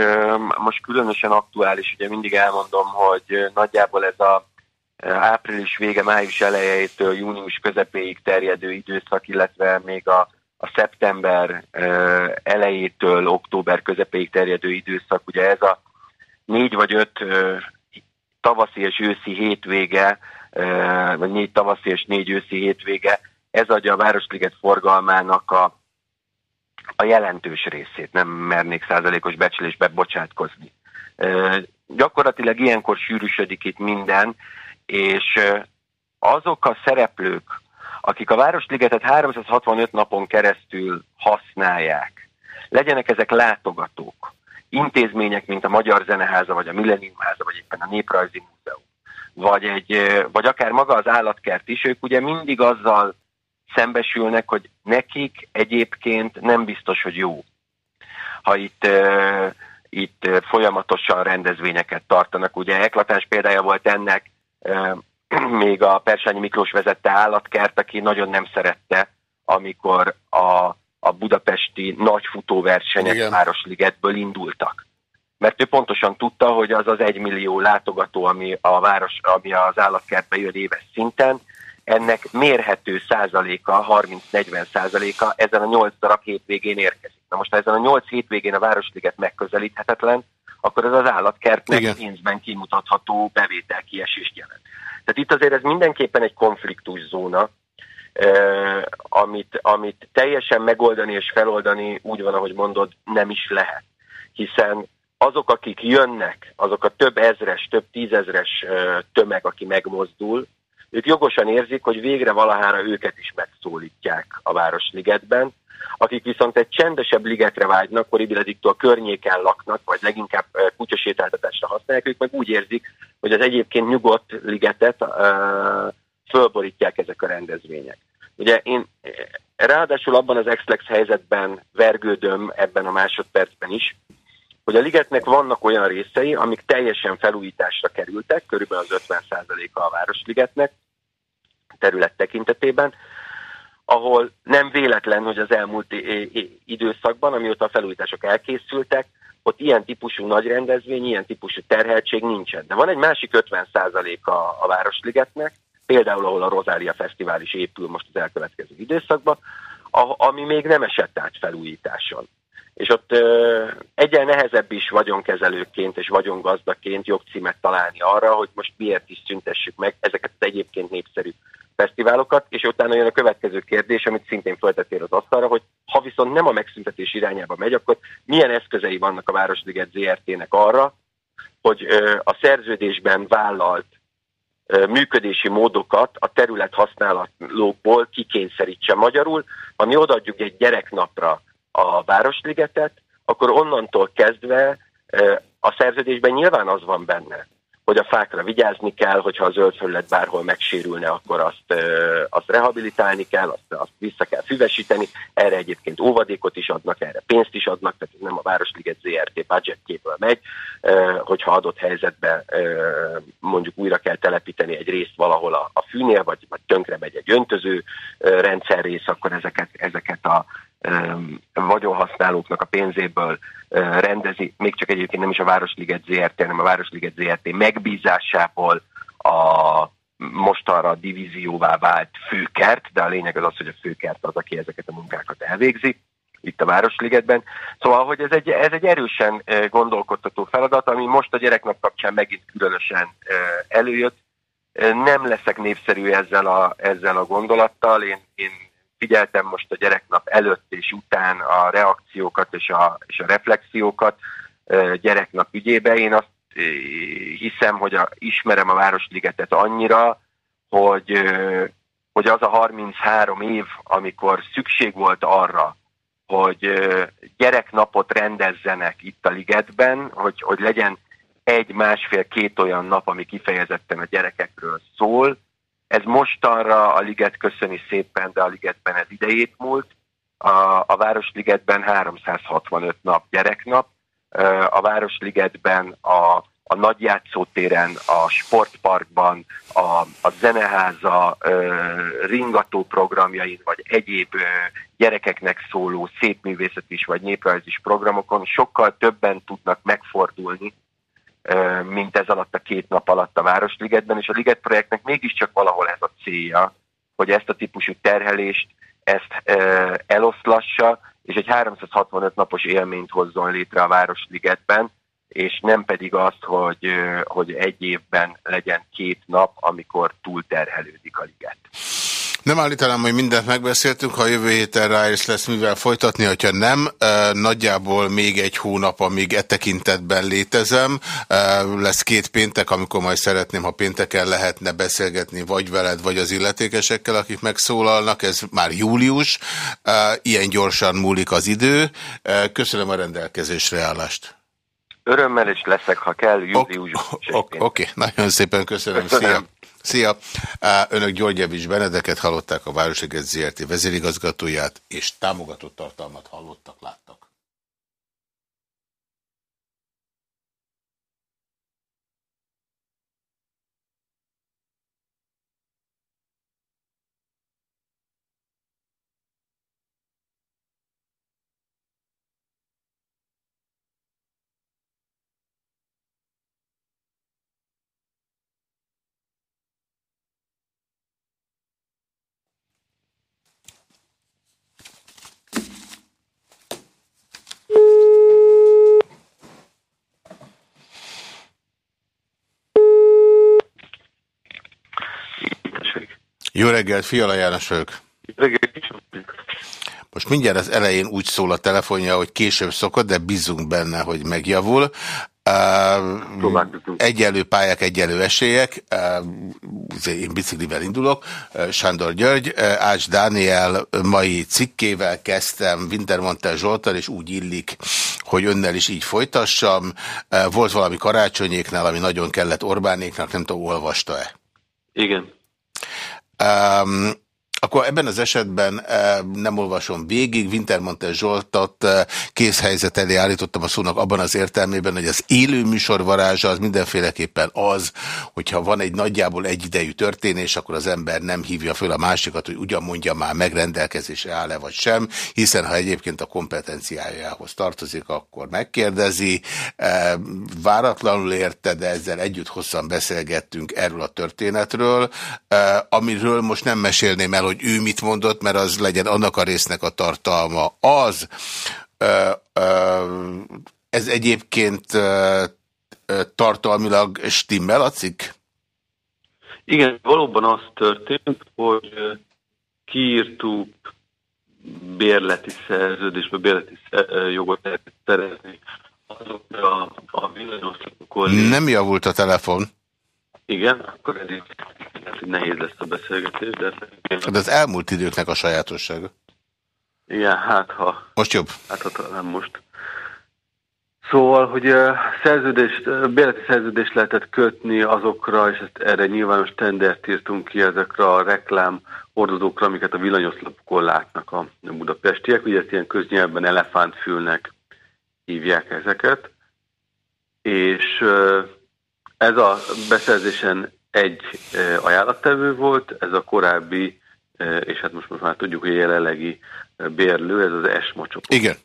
most különösen aktuális, ugye mindig elmondom, hogy nagyjából ez a április vége, május elejétől június közepéig terjedő időszak, illetve még a a szeptember elejétől október közepéig terjedő időszak, ugye ez a négy vagy öt tavaszi és őszi hétvége, vagy négy tavaszi és négy őszi hétvége, ez adja a Városliget forgalmának a, a jelentős részét, nem mernék százalékos becslésbe bocsátkozni. Gyakorlatilag ilyenkor sűrűsödik itt minden, és azok a szereplők, akik a Városligetet 365 napon keresztül használják, legyenek ezek látogatók, intézmények, mint a Magyar Zeneháza, vagy a Millennium Háza, vagy éppen a Néprajzi Múzeum, vagy, egy, vagy akár maga az állatkert is, ők ugye mindig azzal szembesülnek, hogy nekik egyébként nem biztos, hogy jó. Ha itt, itt folyamatosan rendezvényeket tartanak. Ugye eklatáns példája volt ennek még a Persányi Miklós vezette állatkert, aki nagyon nem szerette, amikor a, a budapesti nagy futóversenyek Igen. Városligetből indultak. Mert ő pontosan tudta, hogy az az egymillió látogató, ami, a város, ami az állatkertbe jön éves szinten, ennek mérhető százaléka, 30-40 százaléka ezen a 8 darab hétvégén érkezik. Na most ha ezen a 8 hétvégén a Városliget megközelíthetetlen, akkor ez az állatkertnek Igen. pénzben kimutatható bevétel kiesést jelent. Tehát itt azért ez mindenképpen egy konfliktus zóna, amit, amit teljesen megoldani és feloldani úgy van, ahogy mondod, nem is lehet. Hiszen azok, akik jönnek, azok a több ezres, több tízezres tömeg, aki megmozdul, ők jogosan érzik, hogy végre valahára őket is megszólítják a Városligetben, akik viszont egy csendesebb ligetre vágynak, Koribirediktól a környéken laknak, vagy leginkább kutyasétáltatásra használják, ők meg úgy érzik, hogy az egyébként nyugodt ligetet uh, fölborítják ezek a rendezvények. Ugye én ráadásul abban az Exlex helyzetben vergődöm ebben a másodpercben is, hogy a ligetnek vannak olyan részei, amik teljesen felújításra kerültek, körülbelül az 50%-a a Városligetnek terület tekintetében, ahol nem véletlen, hogy az elmúlt időszakban, amióta a felújítások elkészültek, ott ilyen típusú nagy rendezvény, ilyen típusú terheltség nincsen. De van egy másik 50%-a a Városligetnek, például ahol a Rosália Fesztivál is épül most az elkövetkező időszakban, ami még nem esett át felújításon. És ott ö, egyen nehezebb is vagyonkezelőként és vagyongazdaként jogcímet találni arra, hogy most miért is szüntessük meg ezeket az egyébként népszerű fesztiválokat, és utána jön a következő kérdés, amit szintén föltettél az asztalra, hogy ha viszont nem a megszüntetés irányába megy, akkor milyen eszközei vannak a Városliget ZRT-nek arra, hogy a szerződésben vállalt működési módokat a terület használókból kikényszerítse magyarul. Ha mi odaadjuk egy gyereknapra a Városligetet, akkor onnantól kezdve a szerződésben nyilván az van benne, hogy a fákra vigyázni kell, hogyha a zöld felület bárhol megsérülne, akkor azt, azt rehabilitálni kell, azt, azt vissza kell füvesíteni, erre egyébként óvadékot is adnak, erre pénzt is adnak, tehát nem a Városliget ZRT budgetkéből megy, hogyha adott helyzetben mondjuk újra kell telepíteni egy részt valahol a, fűnél, vagy, vagy tönkre megy egy öntöző rendszerrész, akkor ezeket, ezeket a vagyonhasználóknak a pénzéből rendezi, még csak egyébként nem is a Városliget ZRT, hanem a Városliget ZRT megbízásából a mostanra divízióvá vált főkert, de a lényeg az az, hogy a főkert az, aki ezeket a munkákat elvégzi itt a Városligetben. Szóval, hogy ez egy, ez egy erősen gondolkodtató feladat, ami most a gyereknap kapcsán megint különösen előjött. Nem leszek népszerű ezzel a, ezzel a gondolattal, én, én figyeltem most a gyereknap előtt és után a reakciókat és a, és a reflexiókat gyereknap ügyébe. Én azt hiszem, hogy a, ismerem a Városligetet annyira, hogy, hogy az a 33 év, amikor szükség volt arra, hogy gyereknapot rendezzenek itt a ligetben, hogy, hogy legyen egy, másfél, két olyan nap, ami kifejezetten a gyerekekről szól, ez mostanra a liget köszöni szépen, de a ligetben ez idejét múlt. A, a Városligetben 365 nap gyereknap, a Városligetben a, a nagyjátszótéren, a sportparkban, a, a zeneháza ringató programjain, vagy egyéb gyerekeknek szóló szépművészet is, vagy néprajzis programokon sokkal többen tudnak megfordulni, mint ez alatt a két nap alatt a Városligetben, és a Liget projektnek mégiscsak valahol ez a célja, hogy ezt a típusú terhelést, ezt eloszlassa, és egy 365 napos élményt hozzon létre a Városligetben, és nem pedig azt, hogy, hogy egy évben legyen két nap, amikor túlterhelődik a liget. Nem állítanám, hogy mindent megbeszéltünk, ha jövő héten rájössz lesz mivel folytatni, hogyha nem, nagyjából még egy hónap, amíg e tekintetben létezem. Lesz két péntek, amikor majd szeretném, ha pénteken lehetne beszélgetni vagy veled, vagy az illetékesekkel, akik megszólalnak. Ez már július. Ilyen gyorsan múlik az idő. Köszönöm a rendelkezésre állást. Örömmel is leszek, ha kell, júliusban. Oké, okay, okay. nagyon szépen köszönöm. köszönöm. Szia. Szia! Önök Györgyevics Benedeket hallották a Városliget ZRT vezérigazgatóját, és támogatott tartalmat hallottak, láttak. Jó reggelt, Fiala János vagyok. Most mindjárt az elején úgy szól a telefonja, hogy később szokott, de bízunk benne, hogy megjavul. Uh, egyelő pályák, egyelő esélyek. Uh, én biciklivel indulok. Uh, Sándor György, Ács Dániel mai cikkével kezdtem Wintermantel Zsoltal, és úgy illik, hogy önnel is így folytassam. Volt valami karácsonyéknál, ami nagyon kellett Orbánéknak, nem tudom, olvasta-e? Igen. Um, Akkor ebben az esetben eh, nem olvasom végig, Wintermantel Zsoltot eh, készhelyzet elé állítottam a szónak abban az értelmében, hogy az élő műsor varázsa az mindenféleképpen az, hogyha van egy nagyjából egyidejű történés, akkor az ember nem hívja föl a másikat, hogy ugyan mondja már megrendelkezésre áll-e vagy sem, hiszen ha egyébként a kompetenciájához tartozik, akkor megkérdezi. Eh, váratlanul érte, de ezzel együtt hosszan beszélgettünk erről a történetről, amiről most nem mesélném el, hogy ő mit mondott, mert az legyen annak a résznek a tartalma. Az, ez egyébként tartalmilag stimmel a cikk? Igen, valóban az történt, hogy kiírtuk bérleti szerződésbe, bérleti jogot szerezni azokra a villanyoszlopokon. Nem javult a telefon. Igen, akkor eddig nehéz lesz a beszélgetés, de... De az elmúlt időknek a sajátossága. Igen, hát ha... Most jobb? Hát ha nem most. Szóval, hogy szerződést, béleti szerződést lehetett kötni azokra, és ezt erre nyilvános tendert írtunk ki ezekre a reklám hordozókra, amiket a villanyoszlopokon látnak a budapestiek. Ugye ezt ilyen köznyelven elefántfülnek hívják ezeket. És ez a beszerzésen egy ajánlattevő volt, ez a korábbi, és hát most, most már tudjuk, hogy a jelenlegi bérlő, ez az ESMA csoport. Igen.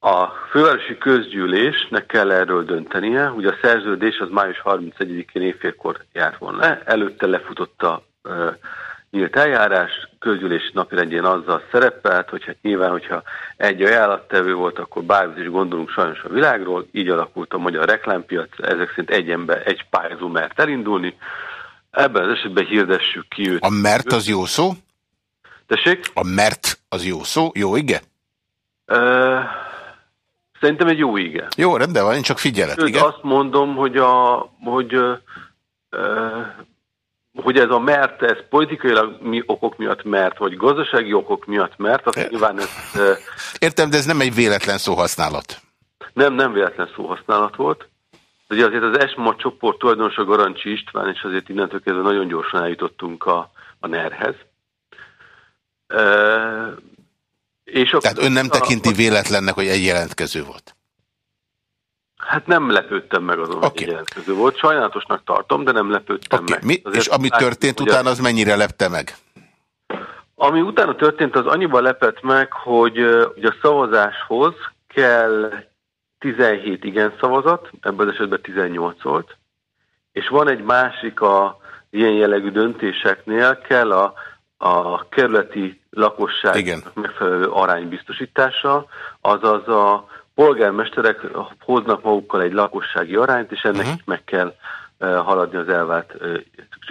A fővárosi közgyűlésnek kell erről döntenie, hogy a szerződés az május 31-én évfélkor járt volna előtte lefutotta nyílt eljárás, közgyűlés napirendjén azzal szerepelt, hogy hát nyilván, hogyha egy ajánlattevő volt, akkor bármit is gondolunk sajnos a világról, így alakult a magyar reklámpiac, ezek szerint egy ember, egy pályázó mert elindulni. Ebben az esetben hirdessük ki őt. A mert az jó szó? Tessék? A mert az jó szó? Jó ige? Uh, szerintem egy jó ige. Jó, rendben van, én csak figyelek. igen? azt mondom, hogy, a, hogy uh, hogy ez a mert, ez politikailag mi okok miatt mert, vagy gazdasági okok miatt mert, azt nyilván ezt... Értem, de ez nem egy véletlen szóhasználat. Nem, nem véletlen szóhasználat volt. De ugye azért az ESMA csoport tulajdonosa Garancsi István, és azért innentől kezdve nagyon gyorsan eljutottunk a, a NER-hez. E, és Tehát ön nem tekinti véletlennek, hogy egy jelentkező volt? Hát nem lepődtem meg azon, okay. hogy jelentkező volt. Sajnálatosnak tartom, de nem lepődtem okay. meg. Mi? és ami történt utána, az mennyire lepte meg? Ami utána történt, az annyiban lepett meg, hogy, hogy a szavazáshoz kell 17 igen szavazat, ebben az esetben 18 volt, és van egy másik a ilyen jellegű döntéseknél kell a, a kerületi lakosság igen. megfelelő arány biztosítása, azaz a polgármesterek hoznak magukkal egy lakossági arányt, és ennek uh -huh. meg kell uh, haladni az elvált uh,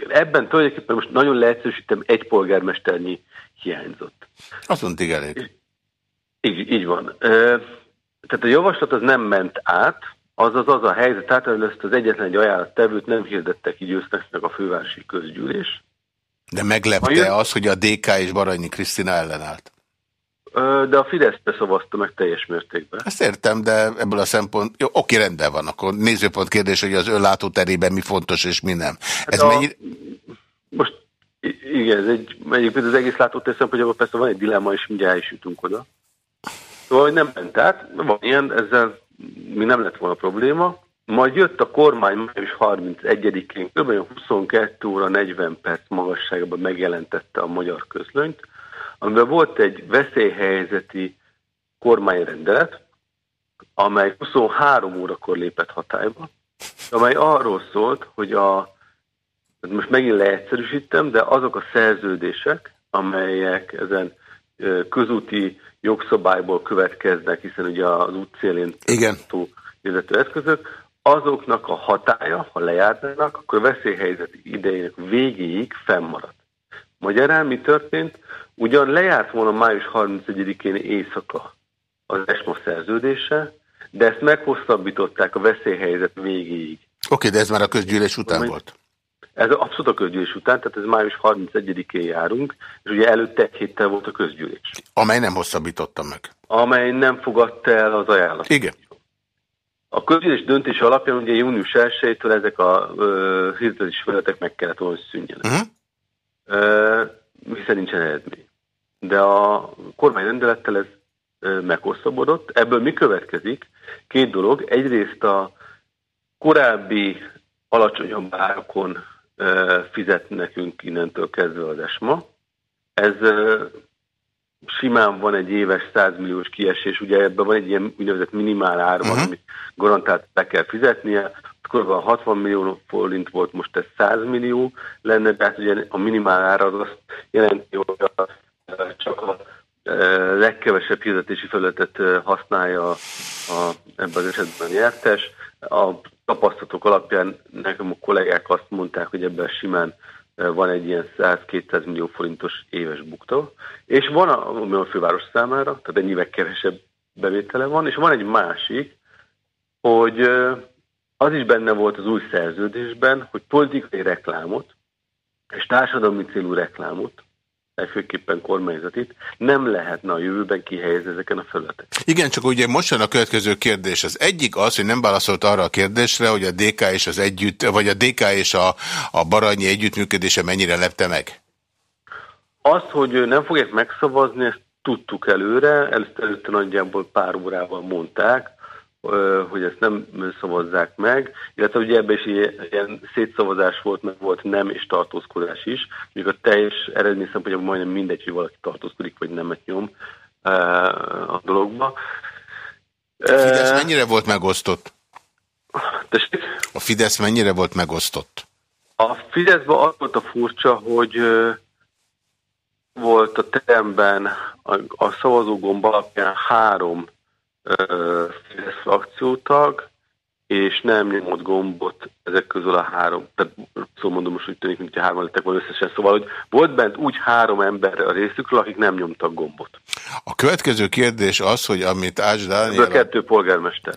Ebben tulajdonképpen most nagyon leegyszerűsítem, egy polgármesternyi hiányzott. Azt mondta, elég. Így, így van. Uh, tehát a javaslat az nem ment át, azaz az a helyzet át, hogy ezt az egyetlen egy ajánlattevőt nem hirdettek így meg a fővárosi közgyűlés. De meglepte az, hogy a DK és Baranyi Krisztina ellenállt? De a Fidesz szavazta meg teljes mértékben. Ezt értem, de ebből a szempont... Jó, oké, rendben van. Akkor nézőpont kérdés, hogy az ön terében mi fontos és mi nem. Hát ez a... mennyi... Most igen, ez egy, egyébként az egész látótér szempontjából persze van egy dilemma, és mindjárt is jutunk oda. Szóval, hogy nem ment át, van ilyen, ezzel mi nem lett volna probléma. Majd jött a kormány május 31-én, kb. 22 óra 40 perc magasságban megjelentette a magyar közlönyt, amiben volt egy veszélyhelyzeti kormányrendelet, amely 23 órakor lépett hatályba, amely arról szólt, hogy a, most megint leegyszerűsítem, de azok a szerződések, amelyek ezen közúti jogszabályból következnek, hiszen ugye az útszélén vezető eszközök, azoknak a hatája, ha lejárnának, akkor a veszélyhelyzeti idejének végéig fennmarad. Magyarán mi történt? Ugyan lejárt volna május 31-én éjszaka az ESMA szerződése, de ezt meghosszabbították a veszélyhelyzet végéig. Oké, okay, de ez már a közgyűlés után Amely, volt? Ez abszolút a közgyűlés után, tehát ez május 31-én járunk, és ugye előtte egy héttel volt a közgyűlés. Amely nem hosszabbította meg. Amely nem fogadta el az ajánlatot. Igen. A közgyűlés döntés alapján ugye június 1-től ezek a hirdetési felületek meg kellett volna szűnjenek. Uh -huh. egészen nincsen eredmény. De a kormányrendelettel ez meghosszabbodott. Ebből mi következik? Két dolog. Egyrészt a korábbi alacsonyabb árakon fizet nekünk innentől kezdve az ESMA. Ez simán van egy éves 100 milliós kiesés, ugye ebben van egy ilyen úgynevezett minimál ár, uh-huh. amit garantált be kell fizetnie, akkor 60 millió forint volt, most ez 100 millió lenne, tehát ugye a minimál ár az azt jelenti, hogy a, csak a legkevesebb fizetési felületet használja a, a, ebben az esetben nyertes. A tapasztalatok alapján nekem a kollégák azt mondták, hogy ebben simán van egy ilyen 100-200 millió forintos éves bukta, és van a, a főváros számára, tehát ennyivel kevesebb bevétele van, és van egy másik, hogy az is benne volt az új szerződésben, hogy politikai reklámot és társadalmi célú reklámot főképpen kormányzatit, nem lehetne a jövőben kihelyezni ezeken a felületeken. Igen, csak ugye most jön a következő kérdés. Az egyik az, hogy nem válaszolt arra a kérdésre, hogy a DK és az együtt, vagy a DK és a, a Baranyi együttműködése mennyire lepte meg? Azt, hogy nem fogják megszavazni, ezt tudtuk előre, előtte, előtte nagyjából pár órával mondták, hogy ezt nem szavazzák meg, illetve ugye ebben is ilyen szétszavazás volt, meg volt nem és tartózkodás is, még a teljes eredmény szempontjából majdnem mindegy, hogy valaki tartózkodik, vagy nemet nyom a dologba. A Fidesz mennyire volt megosztott? Tessék? A Fidesz mennyire volt megosztott? A Fideszben az volt a furcsa, hogy volt a teremben a, a szavazógomb alapján három Fidesz frakciótag, és nem nyomott gombot ezek közül a három. Tehát szóval mondom most úgy tűnik, mint hárman lettek volna összesen. Szóval, hogy volt bent úgy három ember a részükről, akik nem nyomtak gombot. A következő kérdés az, hogy amit Ács Dániel... A kettő polgármester.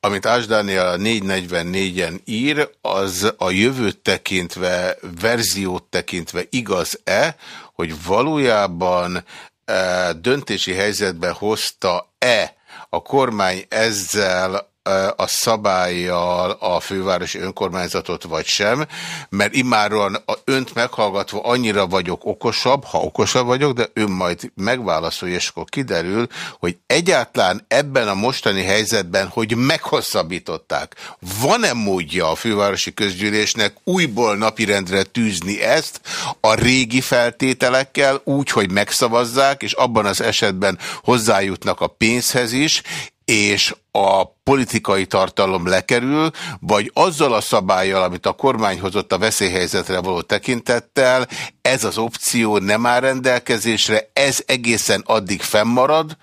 Amit Ács Dániel a 444-en ír, az a jövőt tekintve, verziót tekintve igaz-e, hogy valójában e, döntési helyzetbe hozta-e a kormány ezzel a szabályjal a fővárosi önkormányzatot vagy sem, mert immáron önt meghallgatva annyira vagyok okosabb, ha okosabb vagyok, de ön majd megválaszolja, és akkor kiderül, hogy egyáltalán ebben a mostani helyzetben, hogy meghosszabbították, van-e módja a fővárosi közgyűlésnek újból napirendre tűzni ezt a régi feltételekkel, úgy, hogy megszavazzák, és abban az esetben hozzájutnak a pénzhez is, és a politikai tartalom lekerül, vagy azzal a szabályjal, amit a kormány hozott a veszélyhelyzetre való tekintettel, ez az opció nem áll rendelkezésre, ez egészen addig fennmarad,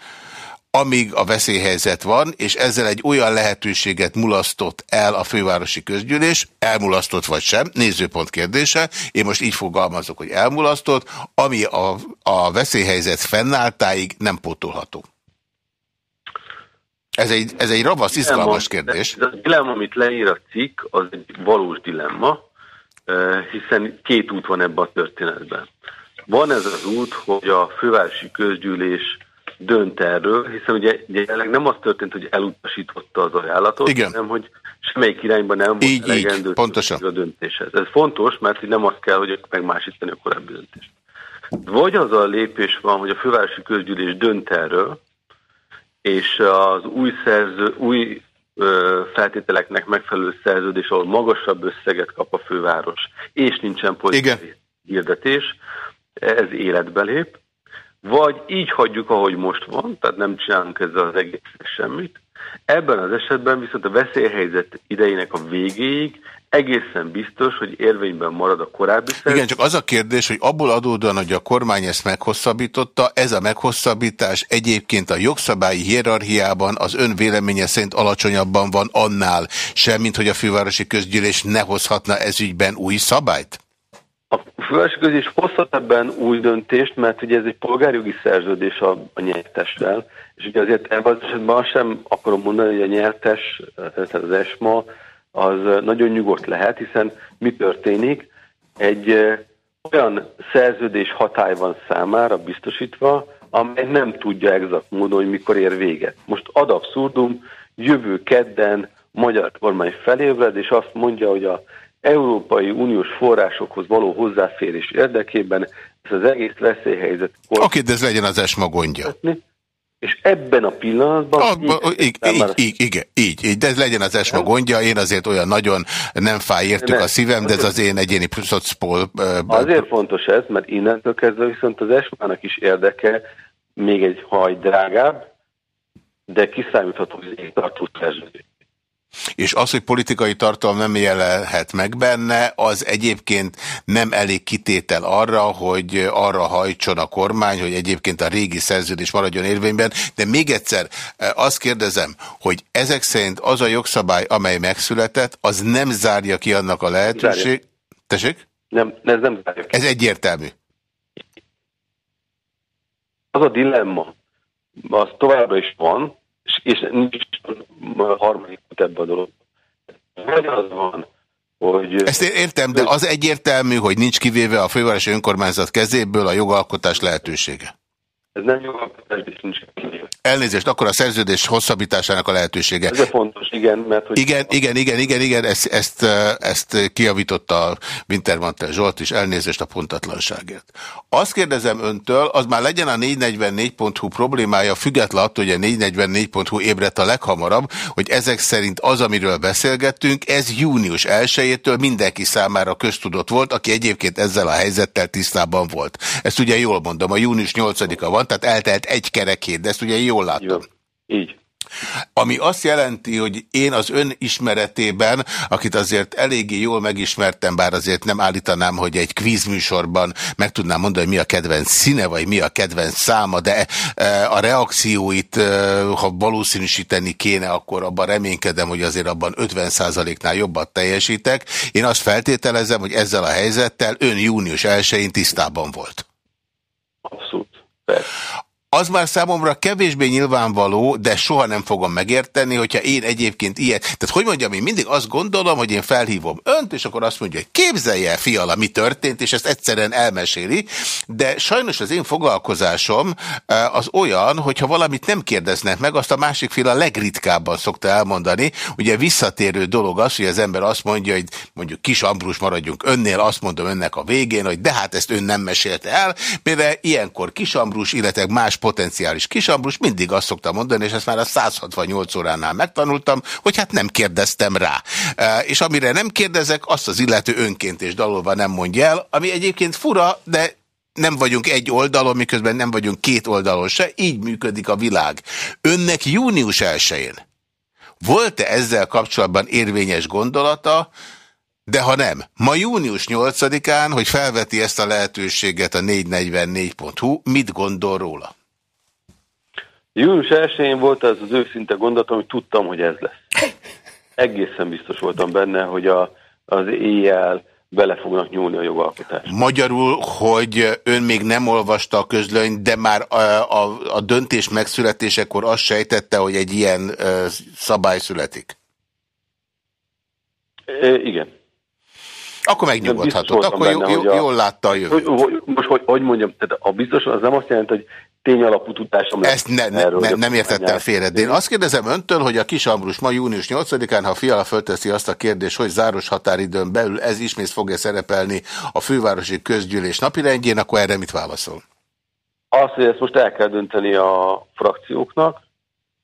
amíg a veszélyhelyzet van, és ezzel egy olyan lehetőséget mulasztott el a fővárosi közgyűlés, elmulasztott vagy sem, nézőpont kérdése, én most így fogalmazok, hogy elmulasztott, ami a, a veszélyhelyzet fennálltáig nem pótolható. Ez egy, ez egy ravasz, izgalmas kérdés. Ez a dilemma, amit leír a cikk, az egy valós dilemma, hiszen két út van ebben a történetben. Van ez az út, hogy a fővárosi közgyűlés dönt erről, hiszen ugye jelenleg nem az történt, hogy elutasította az ajánlatot, Igen. hanem hogy semmelyik irányban nem volt így, elegendő így, pontosan. a döntéshez. Ez fontos, mert nem az kell, hogy megmásítani a korábbi döntést. Vagy az a lépés van, hogy a fővárosi közgyűlés dönt erről, és az új, szerző, új feltételeknek megfelelő szerződés, ahol magasabb összeget kap a főváros, és nincsen politikai hirdetés, ez életbe lép. Vagy így hagyjuk, ahogy most van, tehát nem csinálunk ezzel az egész semmit. Ebben az esetben viszont a veszélyhelyzet idejének a végéig egészen biztos, hogy érvényben marad a korábbi szerződés. Igen, csak az a kérdés, hogy abból adódóan, hogy a kormány ezt meghosszabbította, ez a meghosszabbítás egyébként a jogszabályi hierarchiában az ön véleménye szerint alacsonyabban van annál, semmint hogy a fővárosi közgyűlés ne hozhatna ezügyben új szabályt? A fővárosi közgyűlés hozhat ebben új döntést, mert ugye ez egy polgárjogi szerződés a, a nyertessel, és ugye azért ebben az esetben sem akarom mondani, hogy a nyertes, tehát az ESMA, az nagyon nyugodt lehet, hiszen mi történik? Egy olyan szerződés hatály van számára biztosítva, amely nem tudja exakt módon, hogy mikor ér véget. Most ad abszurdum, jövő kedden magyar kormány felébred, és azt mondja, hogy a Európai Uniós forrásokhoz való hozzáférés érdekében az egész veszélyhelyzet. Oké, okay, de ez legyen az esma gondja. És ebben a pillanatban... A, így, így, így, igen, így, így, de ez legyen az esma gondja, én azért olyan nagyon nem fáj értük nem, a szívem, de ez az én egyéni szocpol... Azért fontos ez, mert innentől kezdve viszont az esmának is érdeke még egy haj drágább, de kiszámítható tartó szerződés. És az, hogy politikai tartalom nem jelenhet meg benne, az egyébként nem elég kitétel arra, hogy arra hajtson a kormány, hogy egyébként a régi szerződés maradjon érvényben. De még egyszer azt kérdezem, hogy ezek szerint az a jogszabály, amely megszületett, az nem zárja ki annak a lehetőség... Tessék? Nem, ez nem zárja ki. Ez egyértelmű. Az a dilemma, az továbbra is van, és nincs harmadik ebben a dolog. Vagy az van, hogy... Ezt értem, de az egyértelmű, hogy nincs kivéve a fővárosi önkormányzat kezéből a jogalkotás lehetősége. Ez nem jogalkotás, de nincs. Elnézést, akkor a szerződés hosszabbításának a lehetősége. Ez a fontos, igen. Mert hogy igen, igen, igen, igen, igen, ezt, ezt, ezt kiavította Wintermantel Zsolt is, elnézést a pontatlanságért. Azt kérdezem öntől, az már legyen a 444.hu problémája, független attól, hogy a 444.hu ébredt a leghamarabb, hogy ezek szerint az, amiről beszélgettünk, ez június 1-től mindenki számára köztudott volt, aki egyébként ezzel a helyzettel tisztában volt. Ezt ugye jól mondom, a június 8-a van, tehát eltelt egy kerekét, de ezt ugye jól látom. Jó. Így. Ami azt jelenti, hogy én az ön ismeretében, akit azért eléggé jól megismertem, bár azért nem állítanám, hogy egy kvízműsorban meg tudnám mondani, hogy mi a kedvenc színe, vagy mi a kedvenc száma, de e, a reakcióit, e, ha valószínűsíteni kéne, akkor abban reménykedem, hogy azért abban 50%-nál jobbat teljesítek. Én azt feltételezem, hogy ezzel a helyzettel ön június 1-én tisztában volt. Abszolút. Persze az már számomra kevésbé nyilvánvaló, de soha nem fogom megérteni, hogyha én egyébként ilyet... Tehát hogy mondjam, én mindig azt gondolom, hogy én felhívom önt, és akkor azt mondja, hogy képzelje, fiala, mi történt, és ezt egyszerűen elmeséli, de sajnos az én foglalkozásom eh, az olyan, hogyha valamit nem kérdeznek meg, azt a másik fél a legritkábban szokta elmondani. Ugye visszatérő dolog az, hogy az ember azt mondja, hogy mondjuk kis Ambrus maradjunk önnél, azt mondom önnek a végén, hogy de hát ezt ön nem mesélte el. Például ilyenkor kis Ambrus, illetve más potenciális kisambrus, mindig azt szoktam mondani, és ezt már a 168 óránál megtanultam, hogy hát nem kérdeztem rá. És amire nem kérdezek, azt az illető önként és dalolva nem mondja el, ami egyébként fura, de nem vagyunk egy oldalon, miközben nem vagyunk két oldalon se, így működik a világ. Önnek június 1-én volt-e ezzel kapcsolatban érvényes gondolata, de ha nem, ma június 8-án, hogy felveti ezt a lehetőséget a 444.hu, mit gondol róla? Június 1-én volt az az őszinte gondolatom, hogy tudtam, hogy ez lesz. Egészen biztos voltam benne, hogy a, az éjjel bele fognak nyúlni a jogalkotás. Magyarul, hogy ön még nem olvasta a közlönyt, de már a, a, a döntés megszületésekor azt sejtette, hogy egy ilyen uh, szabály születik? E, igen. Akkor megnyugodhatott, akkor benne, jó, jól látta a jövőt. Hogy, hogy, most, hogy, hogy mondjam, tehát a biztos az nem azt jelenti, hogy tényalapú tudásom lesz. Ezt ne, ne, erről, ne, nem értettem félre. De én azt kérdezem öntől, hogy a Kis Ambrus ma június 8-án, ha fiala fölteszi azt a kérdést, hogy záros határidőn belül ez ismét fogja szerepelni a fővárosi közgyűlés napirendjén, akkor erre mit válaszol? Azt, hogy ezt most el kell dönteni a frakcióknak,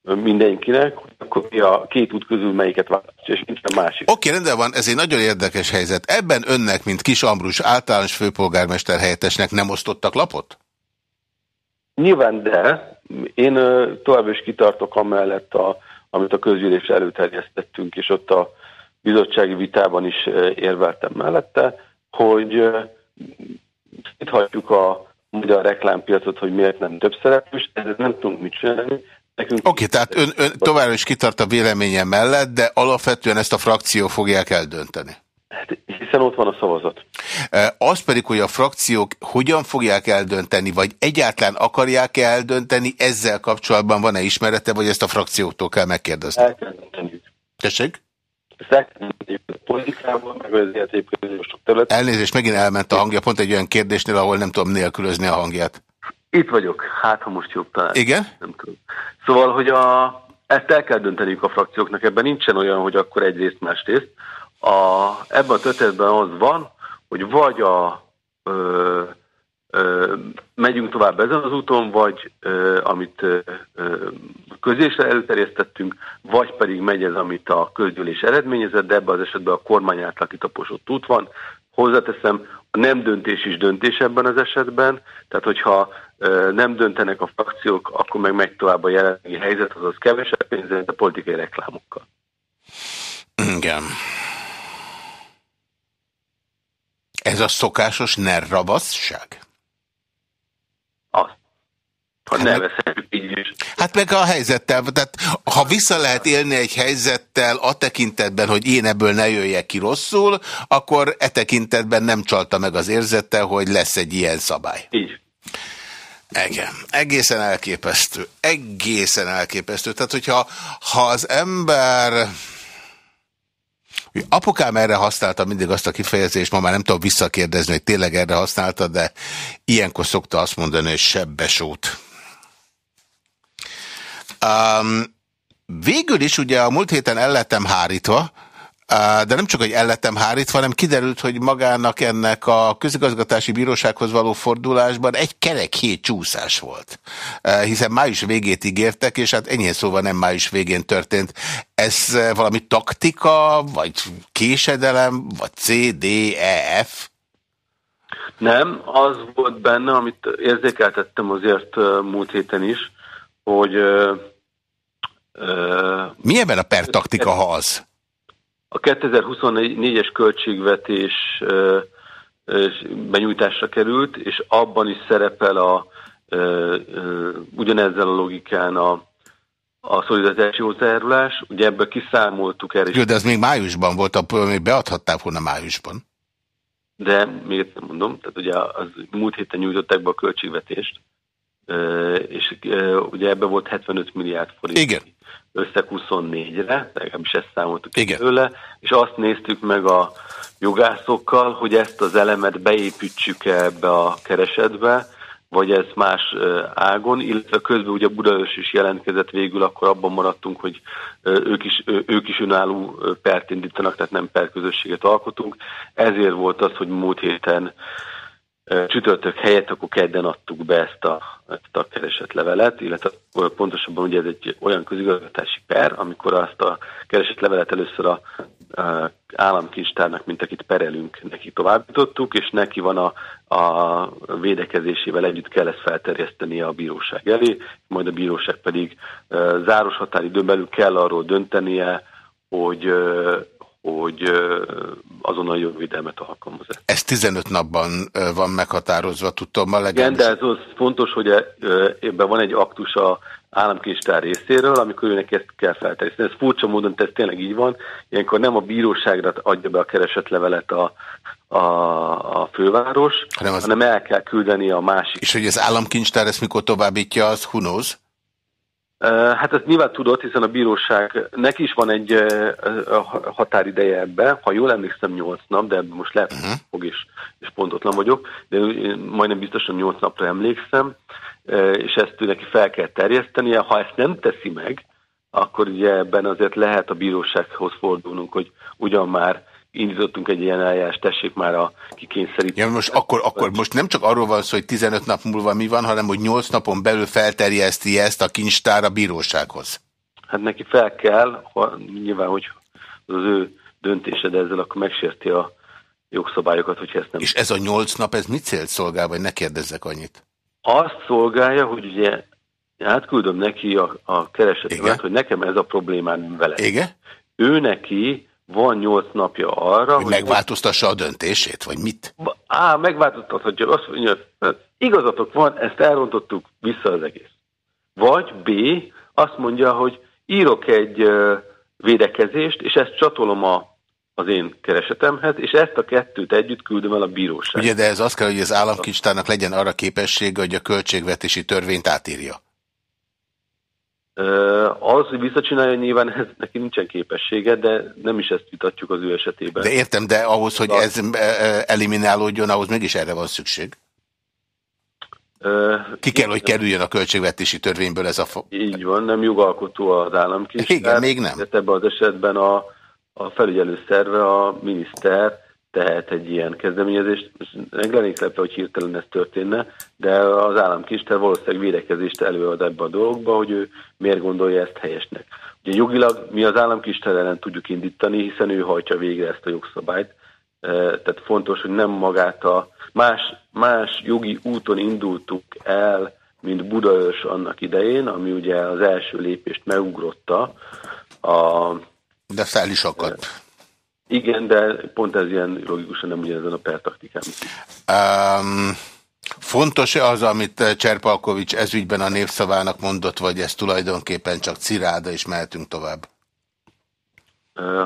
mindenkinek, akkor mi a két út közül melyiket választja, és a másik. Oké, rendben van, ez egy nagyon érdekes helyzet. Ebben önnek, mint Kis Ambrus általános főpolgármester helyettesnek nem osztottak lapot? Nyilván de, én tovább is kitartok amellett, a, amit a közgyűlés előterjesztettünk, és ott a bizottsági vitában is érveltem mellette, hogy itt hagyjuk a magyar reklámpiacot, hogy miért nem több szereplős, ezért nem tudunk mit csinálni. Oké, okay, tehát ön, ön továbbra is kitart a véleménye mellett, de alapvetően ezt a frakció fogják eldönteni. Hát, hiszen ott van a szavazat. Az pedig, hogy a frakciók hogyan fogják eldönteni, vagy egyáltalán akarják -e eldönteni, ezzel kapcsolatban van-e ismerete, vagy ezt a frakcióktól kell megkérdezni? El kell dönteniük. Tessék? terület. Elnézést, megint elment a hangja, pont egy olyan kérdésnél, ahol nem tudom nélkülözni a hangját. Itt vagyok, hát ha most jobb talán. Igen? Nem tudom. Szóval, hogy a, ezt el kell dönteniük a frakcióknak, ebben nincsen olyan, hogy akkor egyrészt másrészt. A, ebben a történetben az van, hogy vagy a ö, megyünk tovább ezen az úton, vagy amit közésre előterjesztettünk, vagy pedig megy ez, amit a közgyűlés eredményezett, de ebben az esetben a kormány által kitaposott út van. Hozzáteszem, a nem döntés is döntés ebben az esetben, tehát hogyha nem döntenek a frakciók, akkor meg megy tovább a jelenlegi helyzet, azaz kevesebb pénzzel, a politikai reklámokkal. Igen. Ez a szokásos nerravaszság? Az. Ha hát nevezhetjük így is. Hát meg a helyzettel, tehát ha vissza lehet élni egy helyzettel a tekintetben, hogy én ebből ne jöjjek ki rosszul, akkor e tekintetben nem csalta meg az érzete, hogy lesz egy ilyen szabály. Így. Igen, egészen elképesztő. Egészen elképesztő. Tehát, hogyha ha az ember Apukám erre használta mindig azt a kifejezést, ma már nem tudom visszakérdezni, hogy tényleg erre használta, de ilyenkor szokta azt mondani, hogy sebbesót. Um, végül is ugye a múlt héten ellettem hárítva, de nem csak, hogy ellettem hárítva, hanem kiderült, hogy magának ennek a közigazgatási bírósághoz való fordulásban egy kerek hét csúszás volt. Hiszen május végét ígértek, és hát ennyi szóval nem május végén történt. Ez valami taktika, vagy késedelem, vagy C, D, E, F? Nem, az volt benne, amit érzékeltettem azért múlt héten is, hogy... Mi ebben a pertaktika, ha az? A 2024-es költségvetés benyújtásra került, és abban is szerepel a, ugyanezzel a logikán a, a szolidaritási hozzájárulás. Ugye ebből kiszámoltuk erre. Jó, de ez még májusban volt, még beadhatták volna májusban. De még nem mondom, tehát ugye az múlt héten nyújtották be a költségvetést, és ugye ebbe volt 75 milliárd forint. Igen összeg 24-re, legalábbis ezt számoltuk Igen. tőle, és azt néztük meg a jogászokkal, hogy ezt az elemet beépítsük -e ebbe a keresetbe, vagy ez más ágon, illetve közben ugye Budaörs is jelentkezett végül, akkor abban maradtunk, hogy ők is, ők is önálló pert indítanak, tehát nem perközösséget alkotunk. Ezért volt az, hogy múlt héten csütörtök helyett, akkor kedden adtuk be ezt a, ezt a keresett levelet, illetve pontosabban ugye ez egy olyan közigazgatási per, amikor azt a keresett levelet először a, államkincstárnak, mint akit perelünk, neki továbbítottuk, és neki van a, a védekezésével együtt kell ezt felterjeszteni a bíróság elé, majd a bíróság pedig záros határidőn belül kell arról döntenie, hogy, hogy azonnal jogvédelmet alkalmaz. Ez 15 napban van meghatározva, tudom a legendős. Igen, de ez az fontos, hogy ebben van egy aktus a államkincstár részéről, amikor őnek ezt kell felterjeszteni. Ez furcsa módon, ez tényleg így van. Ilyenkor nem a bíróságra adja be a keresetlevelet a, a, a főváros, hanem, az... hanem el kell küldeni a másik. És hogy az államkincstár ezt mikor továbbítja, az knows? Hát ezt nyilván tudott, hiszen a bíróság, neki is van egy határideje ebbe, ha jól emlékszem 8 nap, de most lehet, uh mhm. fog is, és pontotlan vagyok, de én majdnem biztosan 8 napra emlékszem, és ezt neki fel kell terjesztenie. Ha ezt nem teszi meg, akkor ugye ebben azért lehet a bírósághoz fordulnunk, hogy ugyan már indítottunk egy ilyen eljárást, tessék már a kikényszeríteni. Ja, most akkor, akkor most nem csak arról van szó, hogy 15 nap múlva mi van, hanem hogy 8 napon belül felterjeszti ezt a kincstár a bírósághoz. Hát neki fel kell, ha, nyilván, hogy az ő döntése, de ezzel akkor megsérti a jogszabályokat, hogyha ezt nem... És ez a 8 nap, ez mit célt szolgál, vagy ne kérdezzek annyit? Azt szolgálja, hogy ugye átküldöm neki a, a keresetemet, hogy nekem ez a problémám vele. Igen? Ő neki van nyolc napja arra, hogy... hogy megváltoztassa a döntését, vagy mit? Á, megváltoztathatja. Azt mondja, hát igazatok van, ezt elrontottuk, vissza az egész. Vagy B, azt mondja, hogy írok egy védekezést, és ezt csatolom a, az én keresetemhez, és ezt a kettőt együtt küldöm el a bíróságba. Ugye, de ez azt kell, hogy az államkincstárnak legyen arra képessége, hogy a költségvetési törvényt átírja. Az, hogy visszacsinálja, nyilván ez, neki nincsen képessége, de nem is ezt vitatjuk az ő esetében. De értem, de ahhoz, hogy ez eliminálódjon, ahhoz mégis erre van szükség. Ki kell, hogy kerüljön a költségvetési törvényből ez a... Így van, nem jogalkotó az államkincstár. Igen, még nem. Ebben az esetben a, a felügyelő szerve, a miniszter tehet egy ilyen kezdeményezést. Meg lennék lepve, hogy hirtelen ez történne, de az államkister valószínűleg védekezést előad ebbe a dologba, hogy ő miért gondolja ezt helyesnek. Ugye jogilag mi az államkister ellen tudjuk indítani, hiszen ő hajtja végre ezt a jogszabályt, tehát fontos, hogy nem magát a más, más jogi úton indultuk el, mint Budaörs annak idején, ami ugye az első lépést megugrotta. A, de fel is akadt. Igen, de pont ez ilyen logikusan nem ugyanezen a pertaktikán. Um, Fontos-e az, amit Cserpalkovics ezügyben a népszavának mondott, vagy ez tulajdonképpen csak ciráda, és mehetünk tovább?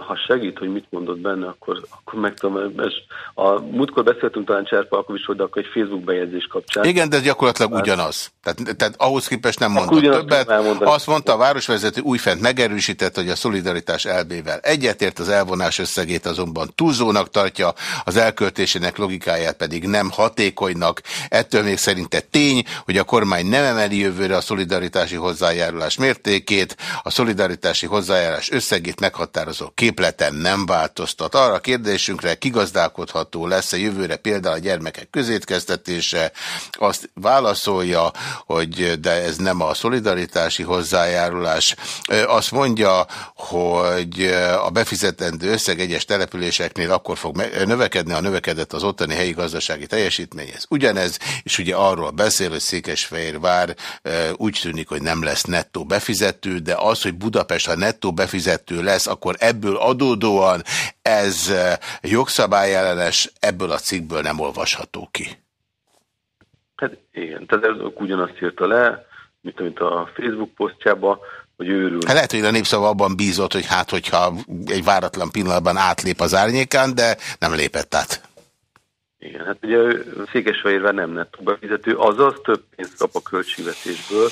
Ha segít, hogy mit mondott benne, akkor, akkor meg tudom, és a múltkor beszéltünk talán Cserpalkovicsról, de akkor egy Facebook bejegyzés kapcsán. Igen, de ez gyakorlatilag hát, ugyanaz. Tehát, tehát ahhoz képest nem mondott többet. Azt mondta a városvezető újfent megerősített, hogy a szolidaritás elbével egyetért, az elvonás összegét azonban túlzónak tartja, az elköltésének logikáját pedig nem hatékonynak. Ettől még szerinte tény, hogy a kormány nem emeli jövőre a szolidaritási hozzájárulás mértékét, a szolidaritási hozzájárulás összegét meghatároz vonatkozó képleten nem változtat. Arra a kérdésünkre kigazdálkodható lesz-e jövőre például a gyermekek közétkeztetése, azt válaszolja, hogy de ez nem a szolidaritási hozzájárulás. Azt mondja, hogy a befizetendő összeg egyes településeknél akkor fog növekedni, a növekedett az ottani helyi gazdasági teljesítményhez. Ugyanez, és ugye arról beszél, hogy Székesfehérvár úgy tűnik, hogy nem lesz nettó befizető, de az, hogy Budapest, ha nettó befizető lesz, akkor ebből adódóan ez eh, jogszabályellenes, ebből a cikkből nem olvasható ki. Hát igen, tehát ez ugyanazt írta le, mint amit a Facebook posztjába, hogy őrül. Hát lehet, hogy a népszava abban bízott, hogy hát, hogyha egy váratlan pillanatban átlép az árnyékán, de nem lépett át. Igen, hát ugye Székesfehérben nem nettó befizető, azaz több pénzt kap a költségvetésből,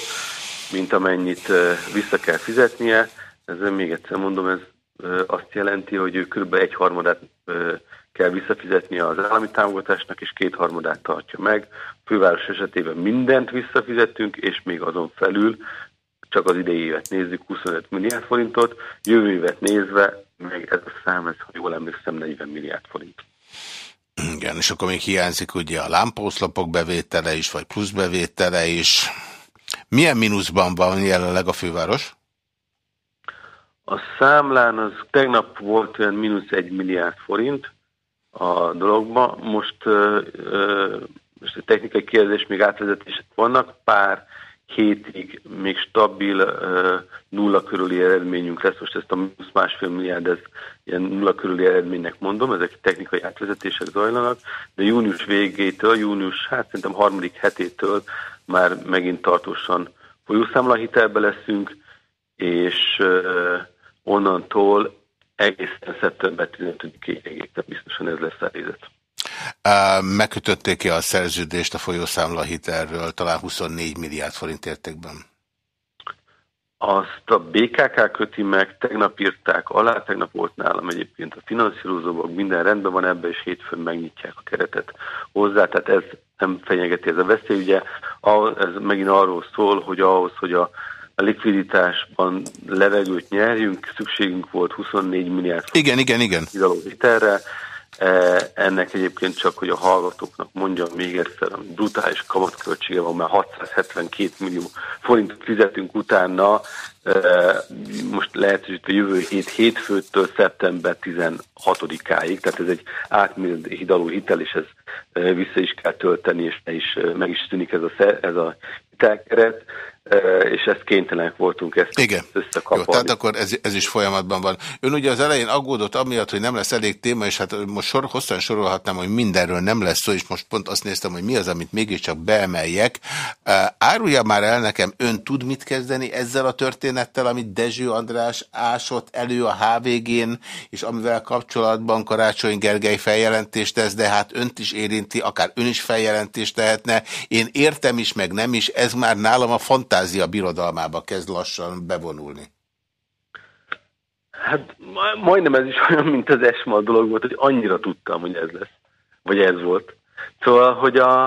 mint amennyit eh, vissza kell fizetnie. Ezzel még egyszer mondom, ez azt jelenti, hogy ő kb. egy harmadát kell visszafizetni az állami támogatásnak, és kétharmadát tartja meg. Főváros esetében mindent visszafizetünk, és még azon felül, csak az idei évet nézzük, 25 milliárd forintot, jövő évet nézve, meg ez a szám, ez, ha jól emlékszem, 40 milliárd forint. Igen, és akkor még hiányzik ugye a lámpószlopok bevétele is, vagy plusz bevétele is. Milyen mínuszban van jelenleg a főváros? A számlán az tegnap volt olyan mínusz egy milliárd forint a dologba. Most, most a technikai kérdés még átvezetések vannak, pár hétig még stabil nulla körüli eredményünk lesz. Most ezt a mínusz másfél milliárd, ez ilyen nulla körüli eredménynek mondom, ezek technikai átvezetések zajlanak, de június végétől, június, hát szerintem harmadik hetétől már megint tartósan folyószámlahitelbe leszünk, és uh, onnantól egészen szeptember 15-ig biztosan ez lesz a helyzet. Megkötötték ki a szerződést a folyószámla hitelről talán 24 milliárd forint értékben? Azt a BKK köti meg, tegnap írták alá, tegnap volt nálam egyébként a finanszírozóban, minden rendben van ebbe, és hétfőn megnyitják a keretet hozzá, tehát ez nem fenyegeti ez a veszély, ugye ez megint arról szól, hogy ahhoz, hogy a likviditásban levegőt nyerjünk, szükségünk volt 24 milliárd igen, igen, igen. hitelre. E, ennek egyébként csak, hogy a hallgatóknak mondjam még egyszer, a brutális kamatköltsége van, mert 672 millió forintot fizetünk utána, e, most lehet, hogy itt a jövő hét hétfőtől szeptember 16-áig, tehát ez egy átmérő hidaló hitel, és ez e, vissza is kell tölteni, és is, meg is tűnik ez a, ez a hitelkeret és ezt kénytelenek voltunk ezt Igen. összekapni. Jó, tehát akkor ez, ez is folyamatban van. Ön ugye az elején aggódott amiatt, hogy nem lesz elég téma, és hát most sor, hosszan sorolhatnám, hogy mindenről nem lesz szó, és most pont azt néztem, hogy mi az, amit mégiscsak beemeljek. Árulja már el nekem, ön tud mit kezdeni ezzel a történettel, amit Dezső András ásott elő a HVG-n, és amivel kapcsolatban Karácsony Gergely feljelentést tesz, de hát önt is érinti, akár ön is feljelentést tehetne. Én értem is, meg nem is, ez már nálam a fantázia fantázia birodalmába kezd lassan bevonulni? Hát majdnem ez is olyan, mint az ESMA dolog volt, hogy annyira tudtam, hogy ez lesz. Vagy ez volt. Szóval, hogy a,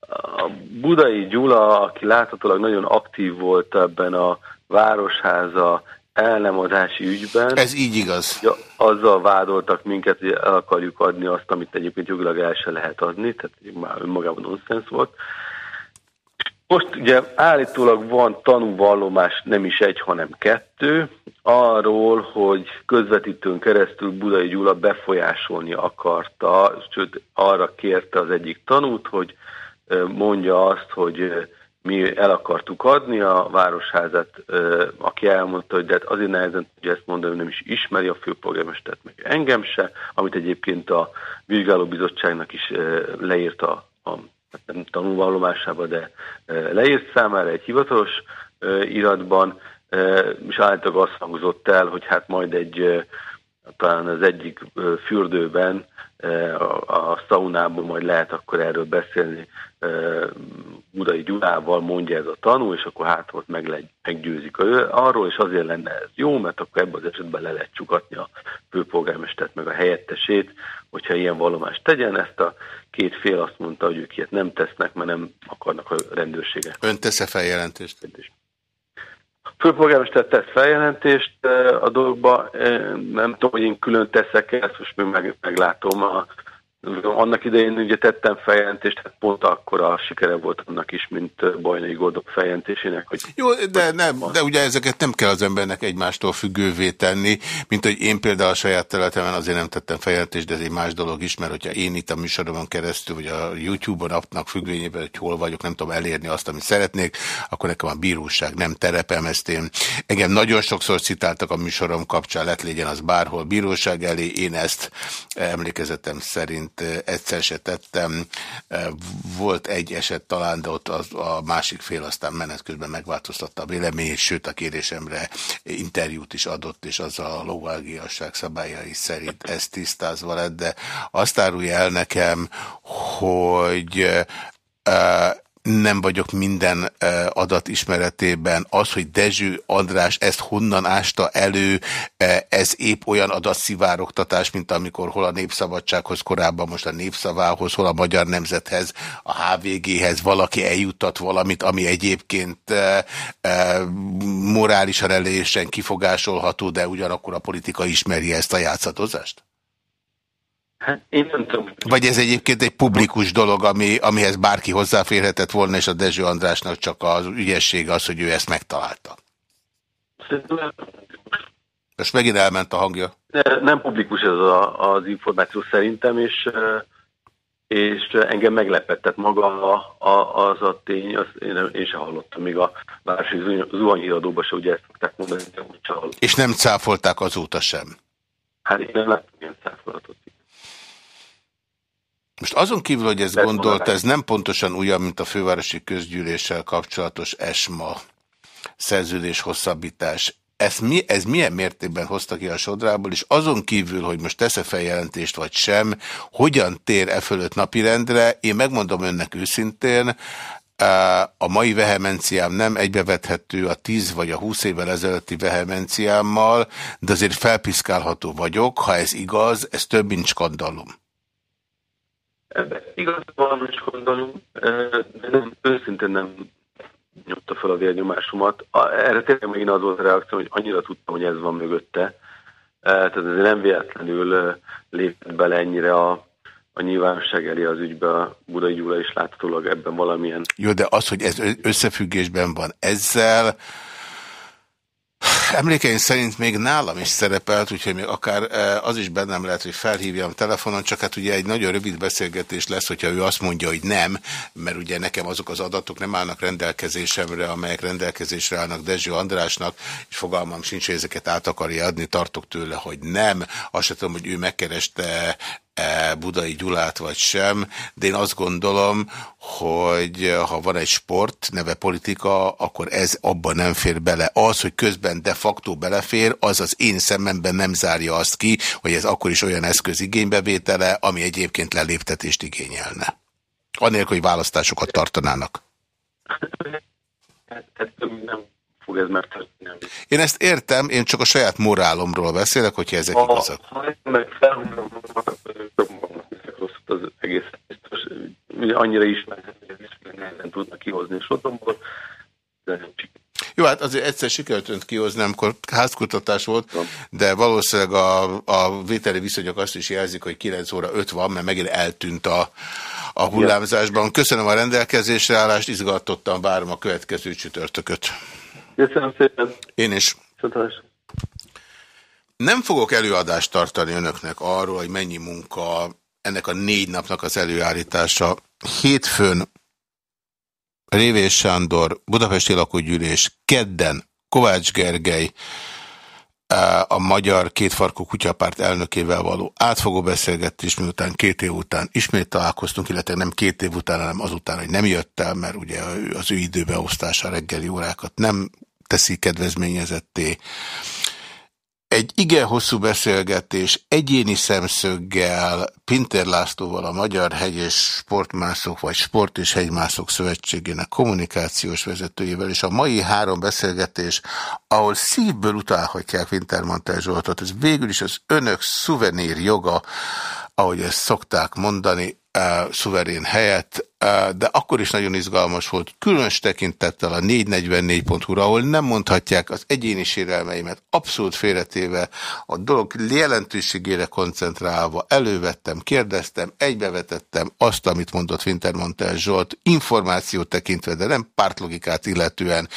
a Budai Gyula, aki láthatólag nagyon aktív volt ebben a Városháza elnemadási ügyben. Ez így igaz. Ja, azzal vádoltak minket, hogy el akarjuk adni azt, amit egyébként jogilag el se lehet adni, tehát már önmagában nonsens volt. Most ugye állítólag van tanúvallomás nem is egy, hanem kettő, arról, hogy közvetítőn keresztül Budai Gyula befolyásolni akarta, sőt arra kérte az egyik tanút, hogy mondja azt, hogy mi el akartuk adni a városházat, aki elmondta, hogy de hát azért nehezen tudja ezt mondani, nem is ismeri a főpolgármestert, meg engem se, amit egyébként a vizsgálóbizottságnak is leírt a, nem tanulvallomásába, de leírt számára egy hivatalos iratban, és általában azt hangzott el, hogy hát majd egy talán az egyik fürdőben, a szaunában majd lehet akkor erről beszélni Budai Gyulával, mondja ez a tanú, és akkor hát ott meg meggyőzik arról, és azért lenne ez jó, mert akkor ebben az esetben le lehet csukatni a főpolgármestert meg a helyettesét, hogyha ilyen vallomást tegyen. Ezt a két fél azt mondta, hogy ők ilyet nem tesznek, mert nem akarnak a rendőrséget. Ön tesz-e feljelentést? Főpolgármester tesz feljelentést a dologba, nem tudom, hogy én külön teszek ezt most még meg, meglátom a annak idején ugye tettem feljelentést, hát pont akkor a sikere volt annak is, mint Bajnai Goldok feljelentésének. Hogy Jó, de, nem, de ugye ezeket nem kell az embernek egymástól függővé tenni, mint hogy én például a saját területemen azért nem tettem feljelentést, de ez egy más dolog is, mert hogyha én itt a műsoromon keresztül, vagy a YouTube-on apnak függvényében, hogy hol vagyok, nem tudom elérni azt, amit szeretnék, akkor nekem a bíróság nem terepem, ezt én. Engem nagyon sokszor citáltak a műsorom kapcsán, lett legyen az bárhol bíróság elé, én ezt emlékezetem szerint amit egyszer se tettem. Volt egy eset talán, de ott az, a másik fél aztán menet közben megváltoztatta a véleményét, sőt a kérésemre interjút is adott, és az a lóvágiasság szabályai szerint ez tisztázva lett, de azt árulja el nekem, hogy nem vagyok minden adat ismeretében. Az, hogy Dezső András ezt honnan ásta elő, ez épp olyan adatszivárogtatás, mint amikor hol a Népszabadsághoz, korábban most a Népszavához, hol a Magyar Nemzethez, a HVG-hez valaki eljutat valamit, ami egyébként morálisan elésen kifogásolható, de ugyanakkor a politika ismeri ezt a játszatozást? Hát én nem tudom. Vagy ez egyébként egy publikus dolog, ami, amihez bárki hozzáférhetett volna, és a Dezső Andrásnak csak az ügyessége az, hogy ő ezt megtalálta. Most megint elment a hangja. Nem publikus ez a, az információ szerintem, és, és engem meglepett. Tehát maga a, a, az a tény, azt én, én sem hallottam, még a városi zuhanyhíradóban se ugye ezt szokták mondani, És nem cáfolták azóta sem? Hát én nem láttam ilyen cáfolatot. Most azon kívül, hogy ezt gondolt, ez nem pontosan olyan, mint a fővárosi közgyűléssel kapcsolatos ESMA szerződés hosszabbítás. Ez, mi, ez milyen mértékben hozta ki a sodrából, és azon kívül, hogy most tesz-e feljelentést vagy sem, hogyan tér e fölött napirendre, én megmondom önnek őszintén, a mai vehemenciám nem egybevethető a 10 vagy a 20 évvel ezelőtti vehemenciámmal, de azért felpiszkálható vagyok, ha ez igaz, ez több, mint skandalum. Ebben igaz is gondolunk, de nem, őszintén nem nyomta fel a vérnyomásomat. Erre tényleg megint az volt a reakció, hogy annyira tudtam, hogy ez van mögötte. Tehát ezért nem véletlenül lépett bele ennyire a, a nyilvánosság elé az ügybe a Budai Gyula is láthatólag ebben valamilyen. Jó, de az, hogy ez összefüggésben van ezzel, Emlékeim szerint még nálam is szerepelt, úgyhogy még akár e, az is bennem lehet, hogy felhívjam telefonon, csak hát ugye egy nagyon rövid beszélgetés lesz, hogyha ő azt mondja, hogy nem, mert ugye nekem azok az adatok nem állnak rendelkezésemre, amelyek rendelkezésre állnak Dezső Andrásnak, és fogalmam sincs, hogy ezeket át akarja adni, tartok tőle, hogy nem. Azt sem tudom, hogy ő megkereste Budai Gyulát vagy sem, de én azt gondolom, hogy ha van egy sport, neve politika, akkor ez abban nem fér bele. Az, hogy közben de facto belefér, az az én szememben nem zárja azt ki, hogy ez akkor is olyan eszköz igénybevétele, ami egyébként leléptetést igényelne. Anélkül, hogy választásokat tartanának. nem fog ez megtörténni. Én ezt értem, én csak a saját morálomról beszélek, hogyha ezek ha, igazak. Ha meg felhúzom, az egész biztos, annyira ismerhető, hogy nehezen tudnak kihozni a de nem jó, hát Hát azért egyszer sikerült önt kihozni, amikor házkutatás volt, de valószínűleg a, a vételi viszonyok azt is jelzik, hogy 9 óra 5 van, mert megint eltűnt a, a hullámzásban. Köszönöm a rendelkezésre állást, izgatottan várom a következő csütörtököt. Köszönöm szépen. Én is. Köszönöm. Nem fogok előadást tartani önöknek arról, hogy mennyi munka ennek a négy napnak az előállítása. Hétfőn Révés Sándor, Budapesti Lakógyűlés, kedden Kovács Gergely, a Magyar Kétfarkú Kutyapárt elnökével való átfogó beszélgetés, miután két év után ismét találkoztunk, illetve nem két év után, hanem azután, hogy nem jött el, mert ugye az ő időbeosztása reggeli órákat nem teszi kedvezményezetté. Egy igen hosszú beszélgetés egyéni szemszöggel, Pinter Lászlóval, a Magyar Hegy és Sportmászok, vagy Sport és Hegymászok Szövetségének kommunikációs vezetőjével, és a mai három beszélgetés, ahol szívből utálhatják Wintermantel Zsoltot, ez végül is az önök szuvenír joga, ahogy ezt szokták mondani, szuverén helyett, de akkor is nagyon izgalmas volt, különös tekintettel a 444.hu-ra, ahol nem mondhatják az egyéni sérelmeimet, abszolút félretéve, a dolog jelentőségére koncentrálva, elővettem, kérdeztem, egybevetettem azt, amit mondott Wintermantel Zsolt, információ tekintve, de nem pártlogikát illetően,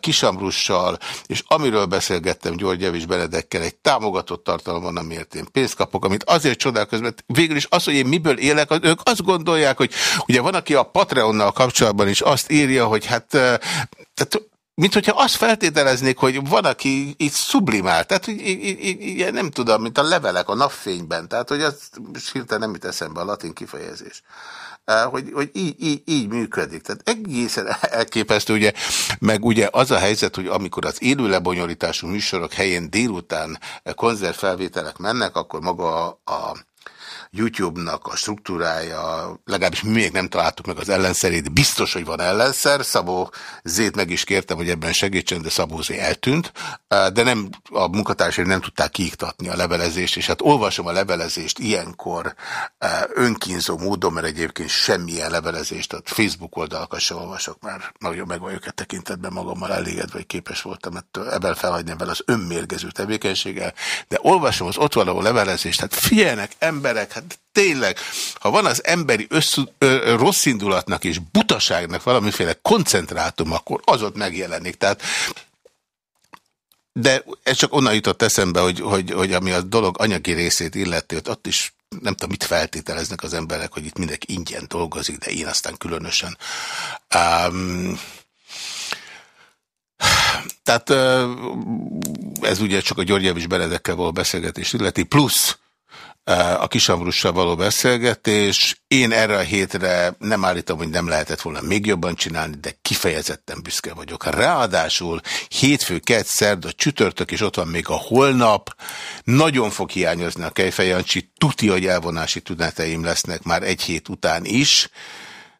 Kisamrussal, és amiről beszélgettem György Javis Benedekkel, egy támogatott tartalom van, amiért én pénzt kapok, amit azért csodálkozom, mert végül is az, hogy én miből élek, ők azt gondolják, hogy ugye van, aki a Patreonnal kapcsolatban is azt írja, hogy hát tehát mint hogyha azt feltételeznék, hogy van, aki így sublimál, tehát így, így, nem tudom, mint a levelek a napfényben, tehát hogy az hirtelen nem jut eszembe a latin kifejezés. Hogy, hogy így, így, így működik. Tehát egészen elképesztő, ugye, meg ugye az a helyzet, hogy amikor az élő lebonyolítású műsorok helyén délután konzervfelvételek mennek, akkor maga a, a YouTube-nak a struktúrája, legalábbis mi még nem találtuk meg az ellenszerét, biztos, hogy van ellenszer, Szabó Zét meg is kértem, hogy ebben segítsen, de Szabó Zé eltűnt, de nem, a munkatársai nem tudták kiiktatni a levelezést, és hát olvasom a levelezést ilyenkor önkínzó módon, mert egyébként semmilyen levelezést, a Facebook oldalakat sem olvasok, már nagyon meg vagyok e tekintetben magammal elégedve, hogy képes voltam ettől, ebben felhagyni ebben az önmérgező tevékenységgel, de olvasom az ott való levelezést, hát figyeljenek emberek, Hát tényleg, ha van az emberi össz, ö, rossz indulatnak és butaságnak valamiféle koncentrátum, akkor az ott megjelenik. Tehát de ez csak onnan jutott eszembe, hogy, hogy, hogy ami a dolog anyagi részét illeti, hogy ott is nem tudom, mit feltételeznek az emberek, hogy itt mindenki ingyen dolgozik, de én aztán különösen. Um, tehát ez ugye csak a Györgyevics Benedekkel való beszélgetés illeti, plusz a Kisamrussal való beszélgetés. Én erre a hétre nem állítom, hogy nem lehetett volna még jobban csinálni, de kifejezetten büszke vagyok. Ráadásul hétfő, kett, szerda, csütörtök, és ott van még a holnap. Nagyon fog hiányozni a Kejfejancsi. Tuti, hogy elvonási tüneteim lesznek már egy hét után is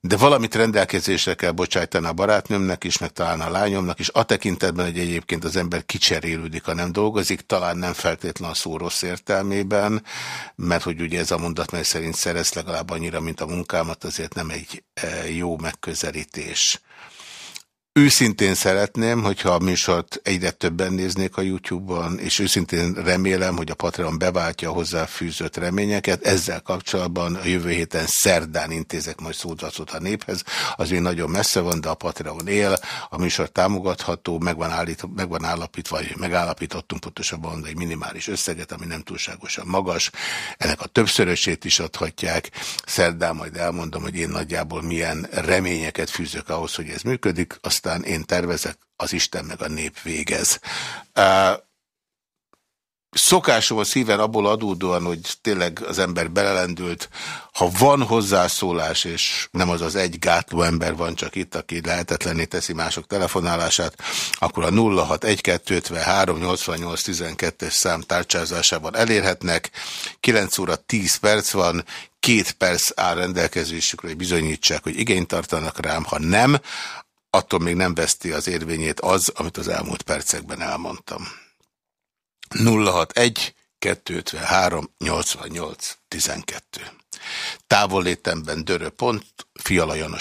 de valamit rendelkezésre kell bocsájtani a barátnőmnek is, meg talán a lányomnak is, a tekintetben, hogy egyébként az ember kicserélődik, ha nem dolgozik, talán nem feltétlen a szó rossz értelmében, mert hogy ugye ez a mondat, mely szerint szerez legalább annyira, mint a munkámat, azért nem egy eh, jó megközelítés. Őszintén szeretném, hogyha a műsort egyre többen néznék a YouTube-on, és őszintén remélem, hogy a Patreon beváltja a hozzáfűzött reményeket. Ezzel kapcsolatban a jövő héten szerdán intézek majd szódacot a néphez. Az még nagyon messze van, de a Patreon él, a műsor támogatható, meg van, állít, meg van állapítva, vagy megállapítottunk pontosabban egy minimális összeget, ami nem túlságosan magas. Ennek a többszörösét is adhatják. Szerdán majd elmondom, hogy én nagyjából milyen reményeket fűzök ahhoz, hogy ez működik. Aztán aztán én tervezek, az Isten meg a nép végez. Szokásom a szíven abból adódóan, hogy tényleg az ember belelendült, ha van hozzászólás, és nem az az egy gátló ember van csak itt, aki lehetetlenné teszi mások telefonálását, akkor a 061-253-88-12-es szám tárcsázásában elérhetnek. 9 óra 10 perc van, két perc áll rendelkezésükre, hogy bizonyítsák, hogy igényt tartanak rám, ha nem, attól még nem veszti az érvényét az, amit az elmúlt percekben elmondtam. 061 253 88 12 távollétemben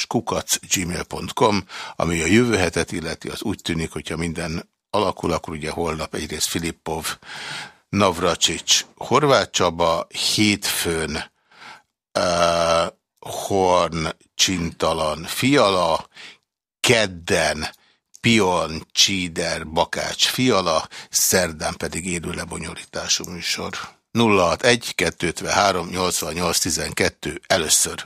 kukac, gmail.com, ami a jövő hetet illeti, az úgy tűnik, hogyha minden alakul, akkor ugye holnap egyrészt Filippov, Navracsics, Horváth Csaba, hétfőn uh, Horn, Csintalan, Fiala, kedden Pion, Csíder, Bakács, Fiala, szerdán pedig élő lebonyolítású műsor. 061 253 88 12 először.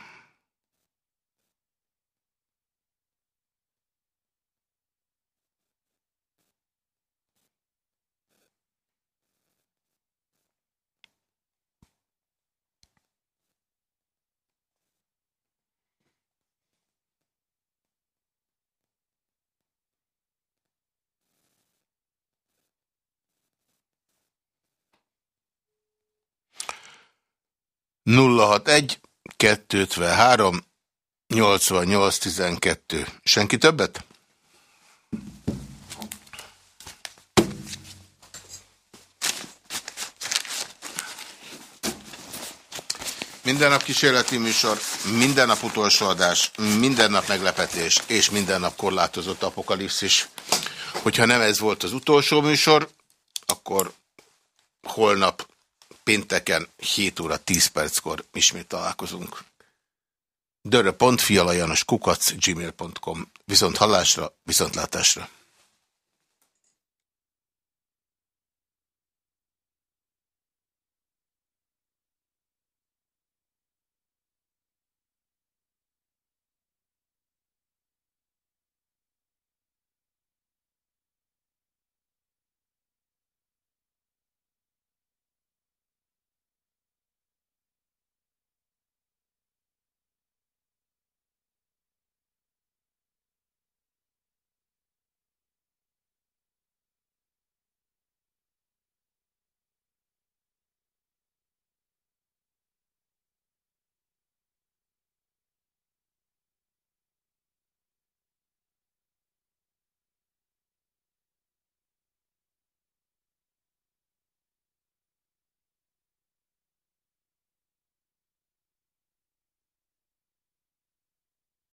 Nulla hat egy kettőtven nyolcvannyolc tizenkettő. Senki többet? Minden nap kísérleti műsor, minden nap utolsó adás, minden nap meglepetés és minden nap korlátozott apokalipszis. Hogyha nem ez volt az utolsó műsor, akkor holnap pénteken 7 óra 10 perckor ismét találkozunk. Dörre.fialajanos kukac gmail.com Viszont hallásra, viszont látásra.